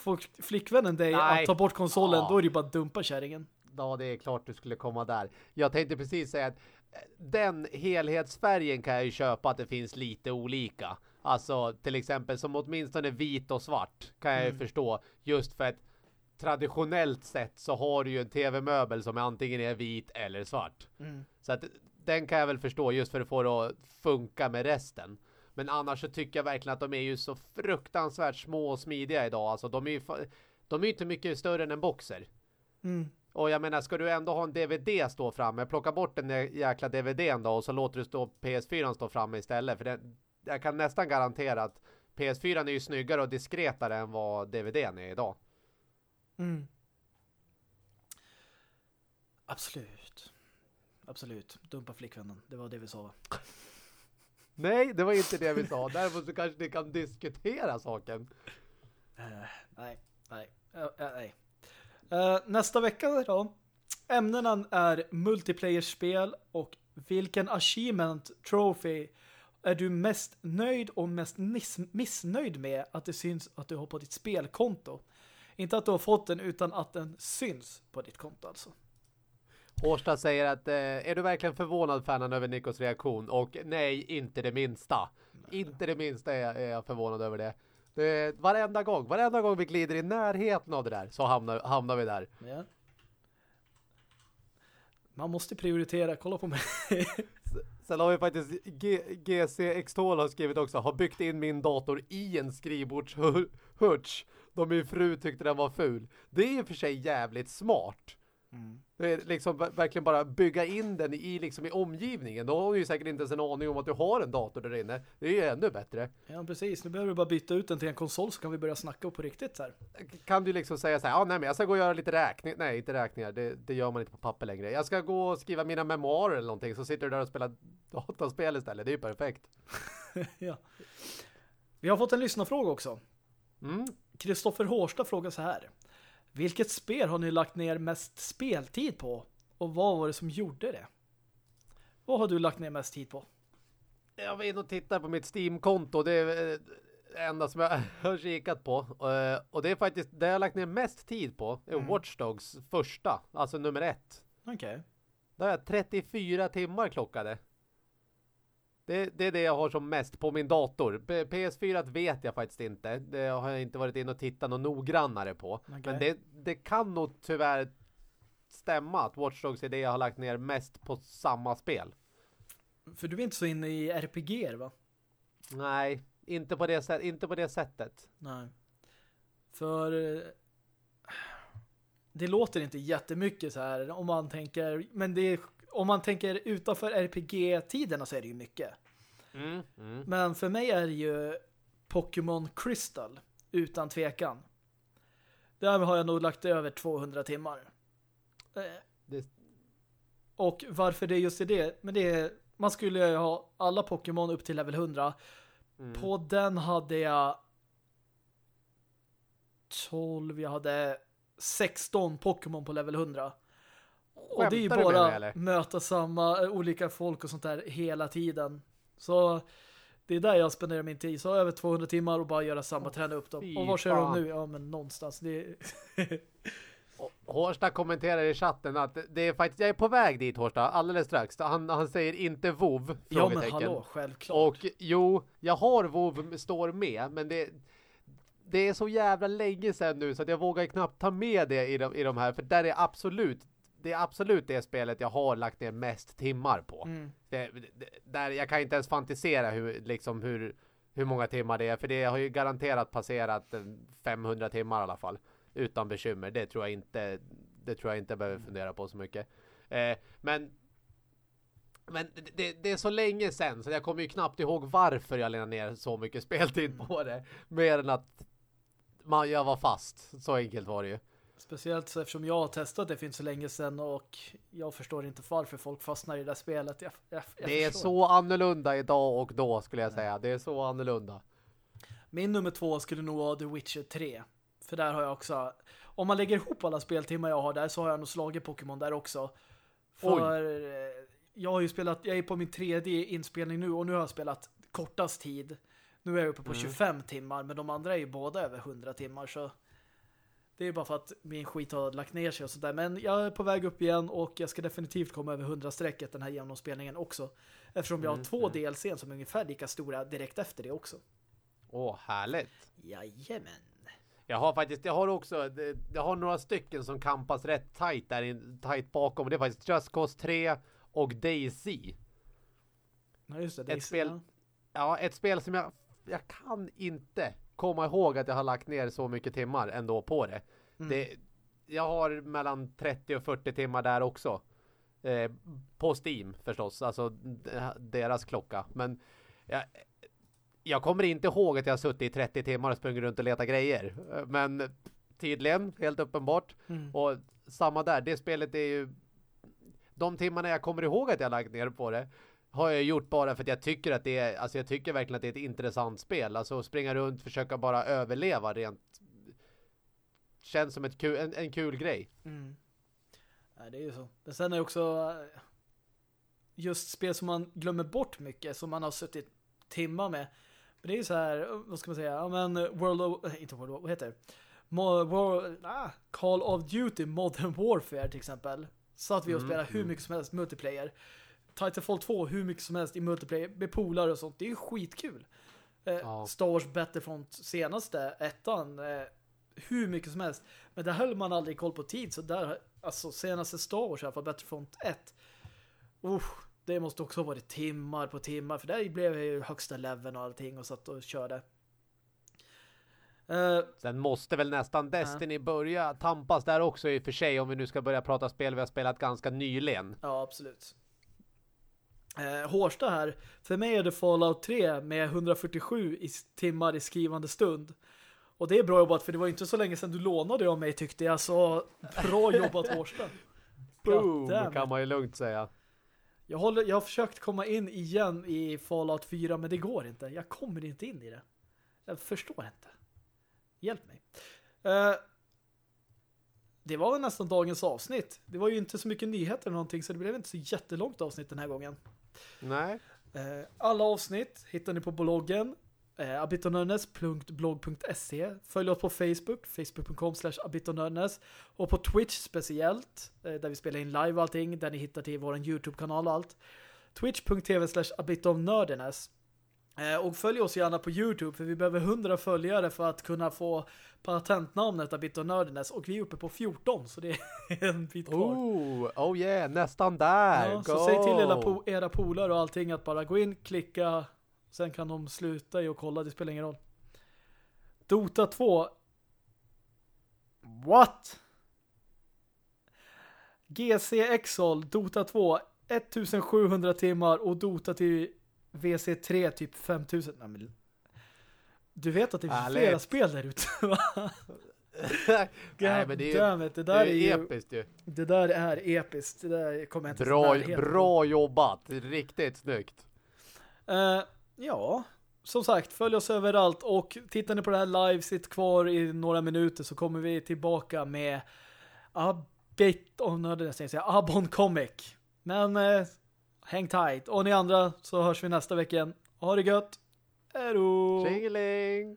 får flickvännen dig Nej. att ta bort konsolen, ja. då är det ju bara att dumpa kärringen. Ja, det är klart du skulle komma där. Jag tänkte precis säga att eh, den helhetsfärgen kan jag ju köpa att det finns lite olika. Alltså till exempel som åtminstone vit och svart kan jag ju mm. förstå. Just för att traditionellt sett så har du ju en tv-möbel som antingen är vit eller svart. Mm. Så att den kan jag väl förstå just för att få det att funka med resten. Men annars så tycker jag verkligen att de är ju så fruktansvärt små och smidiga idag. Alltså de är ju de är inte mycket större än en boxer. Mm. Och jag menar, ska du ändå ha en DVD stå framme, plocka bort den jäkla DVDn då och så låter du stå PS4 stå framme istället. För den, jag kan nästan garantera att PS4 är ju snyggare och diskretare än vad DVDn är idag. Mm. Absolut. Absolut. Dumpa flickvännen. Det var det vi sa. Nej, det var inte det vi sa. Däremot så kanske ni kan diskutera saken. Uh, nej, nej, uh, uh, nej. nästa vecka då. Ämnena är multiplayer-spel och vilken achievement trophy är du mest nöjd och mest missnöjd med att det syns att du har på ditt spelkonto. Inte att du har fått den utan att den syns på ditt konto alltså. Hårsta säger att eh, är du verkligen förvånad fanen över Nikos reaktion? Och nej, inte det minsta. Nej. Inte det minsta är, är jag förvånad över det. det. Varenda gång, varenda gång vi glider i närheten av det där så hamnar, hamnar vi där. Ja. Man måste prioritera, kolla på mig. Sen har vi faktiskt G GC Extol har skrivit också, har byggt in min dator i en skrivbordshurts. Då min fru tyckte den var ful. Det är i och för sig jävligt smart. Mm. Det är liksom verkligen bara bygga in den i, liksom i omgivningen. Då har du ju säkert inte ens en aning om att du har en dator där inne. Det är ju ännu bättre. Ja, precis. Nu behöver du bara byta ut den till en konsol så kan vi börja snacka på riktigt så här. Kan du liksom säga så här, ja nej men jag ska gå och göra lite räkningar. Nej, inte räkningar. Det, det gör man inte på papper längre. Jag ska gå och skriva mina memoarer eller någonting. Så sitter du där och spelar dataspel istället. Det är ju perfekt. ja. Vi har fått en lyssnarfråga också. Kristoffer mm. Hårsta frågar så här. Vilket spel har ni lagt ner mest speltid på? Och vad var det som gjorde det? Vad har du lagt ner mest tid på? Jag var inne och tittade på mitt Steam-konto. Det är det enda som jag har kikat på. Eh, och det är faktiskt det jag har lagt ner mest tid på. är mm. Watch Dogs första. Alltså nummer ett. Okej. Okay. Där har jag 34 timmar klockade. Det, det, är det jag har som mest på min dator. PS4 vet jag faktiskt inte. Det har jag inte varit in och tittat något noggrannare på. Okay. Men det, det kan nog tyvärr stämma att Watch Dogs är det jag har lagt ner mest på samma spel. För du är inte så inne i RPG va? Nej, inte på det, inte på det sättet. Nej. För eh, det låter inte jättemycket så här om man tänker, men det om man tänker utanför RPG-tiderna så är det ju mycket. Mm, mm. Men för mig är det ju Pokémon Crystal utan tvekan. Där har jag nog lagt över 200 timmar. Eh, det... Och varför det är just det? Men det är, man skulle ju ha alla Pokémon upp till level 100. Mm. På den hade jag 12, jag hade 16 Pokémon på level 100 och det är ju bara möta samma eh, olika folk och sånt där hela tiden. Så det är där jag spenderar min tid. Så över 200 timmar och bara göra samma, oh, träna upp dem. Och var kör de nu? Ja, men någonstans. Det Hårsta kommenterar i chatten att det är faktiskt, jag är på väg dit Hårsta, alldeles strax. Han, han säger inte WoW Ja men hallå, självklart. Och jo, jag har WoW står med, men det, det är så jävla länge sedan nu så att jag vågar knappt ta med det i de, i de här, för där är absolut det är absolut det spelet jag har lagt ner mest timmar på. Mm. Det, det, där jag kan inte ens fantisera hur, liksom hur, hur många timmar det är. För det har ju garanterat passerat 500 timmar i alla fall. Utan bekymmer. Det tror jag inte, det tror jag inte jag behöver mm. fundera på så mycket. Eh, men men det, det, är så länge sedan så jag kommer ju knappt ihåg varför jag lämnade ner så mycket speltid mm. på det. Mer än att man, jag var fast. Så enkelt var det ju. Speciellt så eftersom jag har testat det finns så länge sedan och jag förstår inte varför folk fastnar i det där spelet. Jag, jag, jag det är så annorlunda idag och då skulle jag säga. Det är så annorlunda. Min nummer två skulle nog vara The Witcher 3. För där har jag också... Om man lägger ihop alla speltimmar jag har där så har jag nog slagit Pokémon där också. För Oj. Eh, jag har ju spelat... Jag är på min tredje inspelning nu och nu har jag spelat kortast tid. Nu är jag uppe på mm. 25 timmar men de andra är ju båda över 100 timmar så... Det är bara för att min skit har lagt ner sig och sådär. Men jag är på väg upp igen och jag ska definitivt komma över 100-strecket den här genomspelningen också. Eftersom jag har mm, två mm. DLC som är ungefär lika stora direkt efter det också. Åh, härligt. Jajamän. Jag har faktiskt, jag har också, jag har några stycken som kampas rätt tight där in, tight bakom. Det är faktiskt Just Cause 3 och Daisy. Ja, just det. Ett spel, ja. ja, ett spel som jag, jag kan inte komma ihåg att jag har lagt ner så mycket timmar ändå på det. Mm. det jag har mellan 30 och 40 timmar där också. Eh, på Steam förstås, alltså deras klocka. Men jag, jag kommer inte ihåg att jag har suttit i 30 timmar och sprungit runt och letat grejer. Men tydligen, helt uppenbart. Mm. Och samma där, det spelet är ju de timmarna jag kommer ihåg att jag lagt ner på det har jag gjort bara för att jag tycker att det är, alltså jag tycker verkligen att det är ett intressant spel. Alltså springa runt, försöka bara överleva rent känns som ett kul, en, en kul grej. Mm. Ja, det är ju så. Men sen är det också eh, just spel som man glömmer bort mycket, som man har suttit timmar med. Men det är ju så här, vad ska man säga? Ja, men World of, äh, inte World of, vad heter det? Mo, War, ah, Call of Duty Modern Warfare till exempel. satt vi och Mm, spelade hur mm. mycket som helst multiplayer. Titanfall 2 hur mycket som helst i multiplayer med polare och sånt. Det är ju skitkul. Eh, Ja. Star Wars Battlefront senaste ettan eh, hur mycket som helst. Men där höll man aldrig koll på tid så där, alltså senaste Star Wars i alla fall Battlefront 1. Usch, det måste också ha varit timmar på timmar för där blev jag ju högsta leveln och allting och satt och körde. Eh, Sen måste väl nästan Destiny börja tampas där också i och för sig om vi nu ska börja prata spel vi har spelat ganska nyligen. Ja, absolut. Eh, Hårsta här. För mig är det Fallout 3 med 147 i timmar i skrivande stund. Och det är bra jobbat för det var inte så länge sedan du lånade av mig tyckte jag. Så bra jobbat Hårsta. Boom, kan man ju lugnt säga. Jag, håller, jag har försökt komma in igen i Fallout 4 men det går inte. Jag kommer inte in i det. Jag förstår inte. Hjälp mig. Eh, det var väl nästan dagens avsnitt. Det var ju inte så mycket nyheter eller någonting så det blev inte så jättelångt avsnitt den här gången. Nej. Eh, alla avsnitt hittar ni på bloggen eh, abitonörnes.blog.se Följ oss på Facebook, facebook.com slash abitonörnes och på Twitch speciellt eh, där vi spelar in live och allting, där ni hittar till vår YouTube-kanal och allt. Twitch.tv slash abitonördenes och följ oss gärna på YouTube för vi behöver 100 följare för att kunna få patentnamnet Abitonördenes och vi är uppe på 14 så det är en bit kvar. Oh, oh yeah, nästan där. Ja, så säg till era, po era polare och allting att bara gå in, klicka, sen kan de sluta i och kolla, det spelar ingen roll. Dota 2 What? GC Exol, Dota 2 1700 timmar och Dota till VC3 typ 5000. Nej, men... Du vet att det är Härligt. flera spel där ute va? Nej, men det är, it, det det där är är, ju, episkt ju. det där är episkt. Det där kommer inte Bra, bra jobbat. Riktigt snyggt. Eh, ja, som sagt, följ oss överallt och tittar ni på det här live, sitt kvar i några minuter så kommer vi tillbaka med a bit of nördness, jag säga, Abon Comic. Men eh, häng tight. Och ni andra så hörs vi nästa vecka igen. Ha det gött. Hej då! Tjingeling!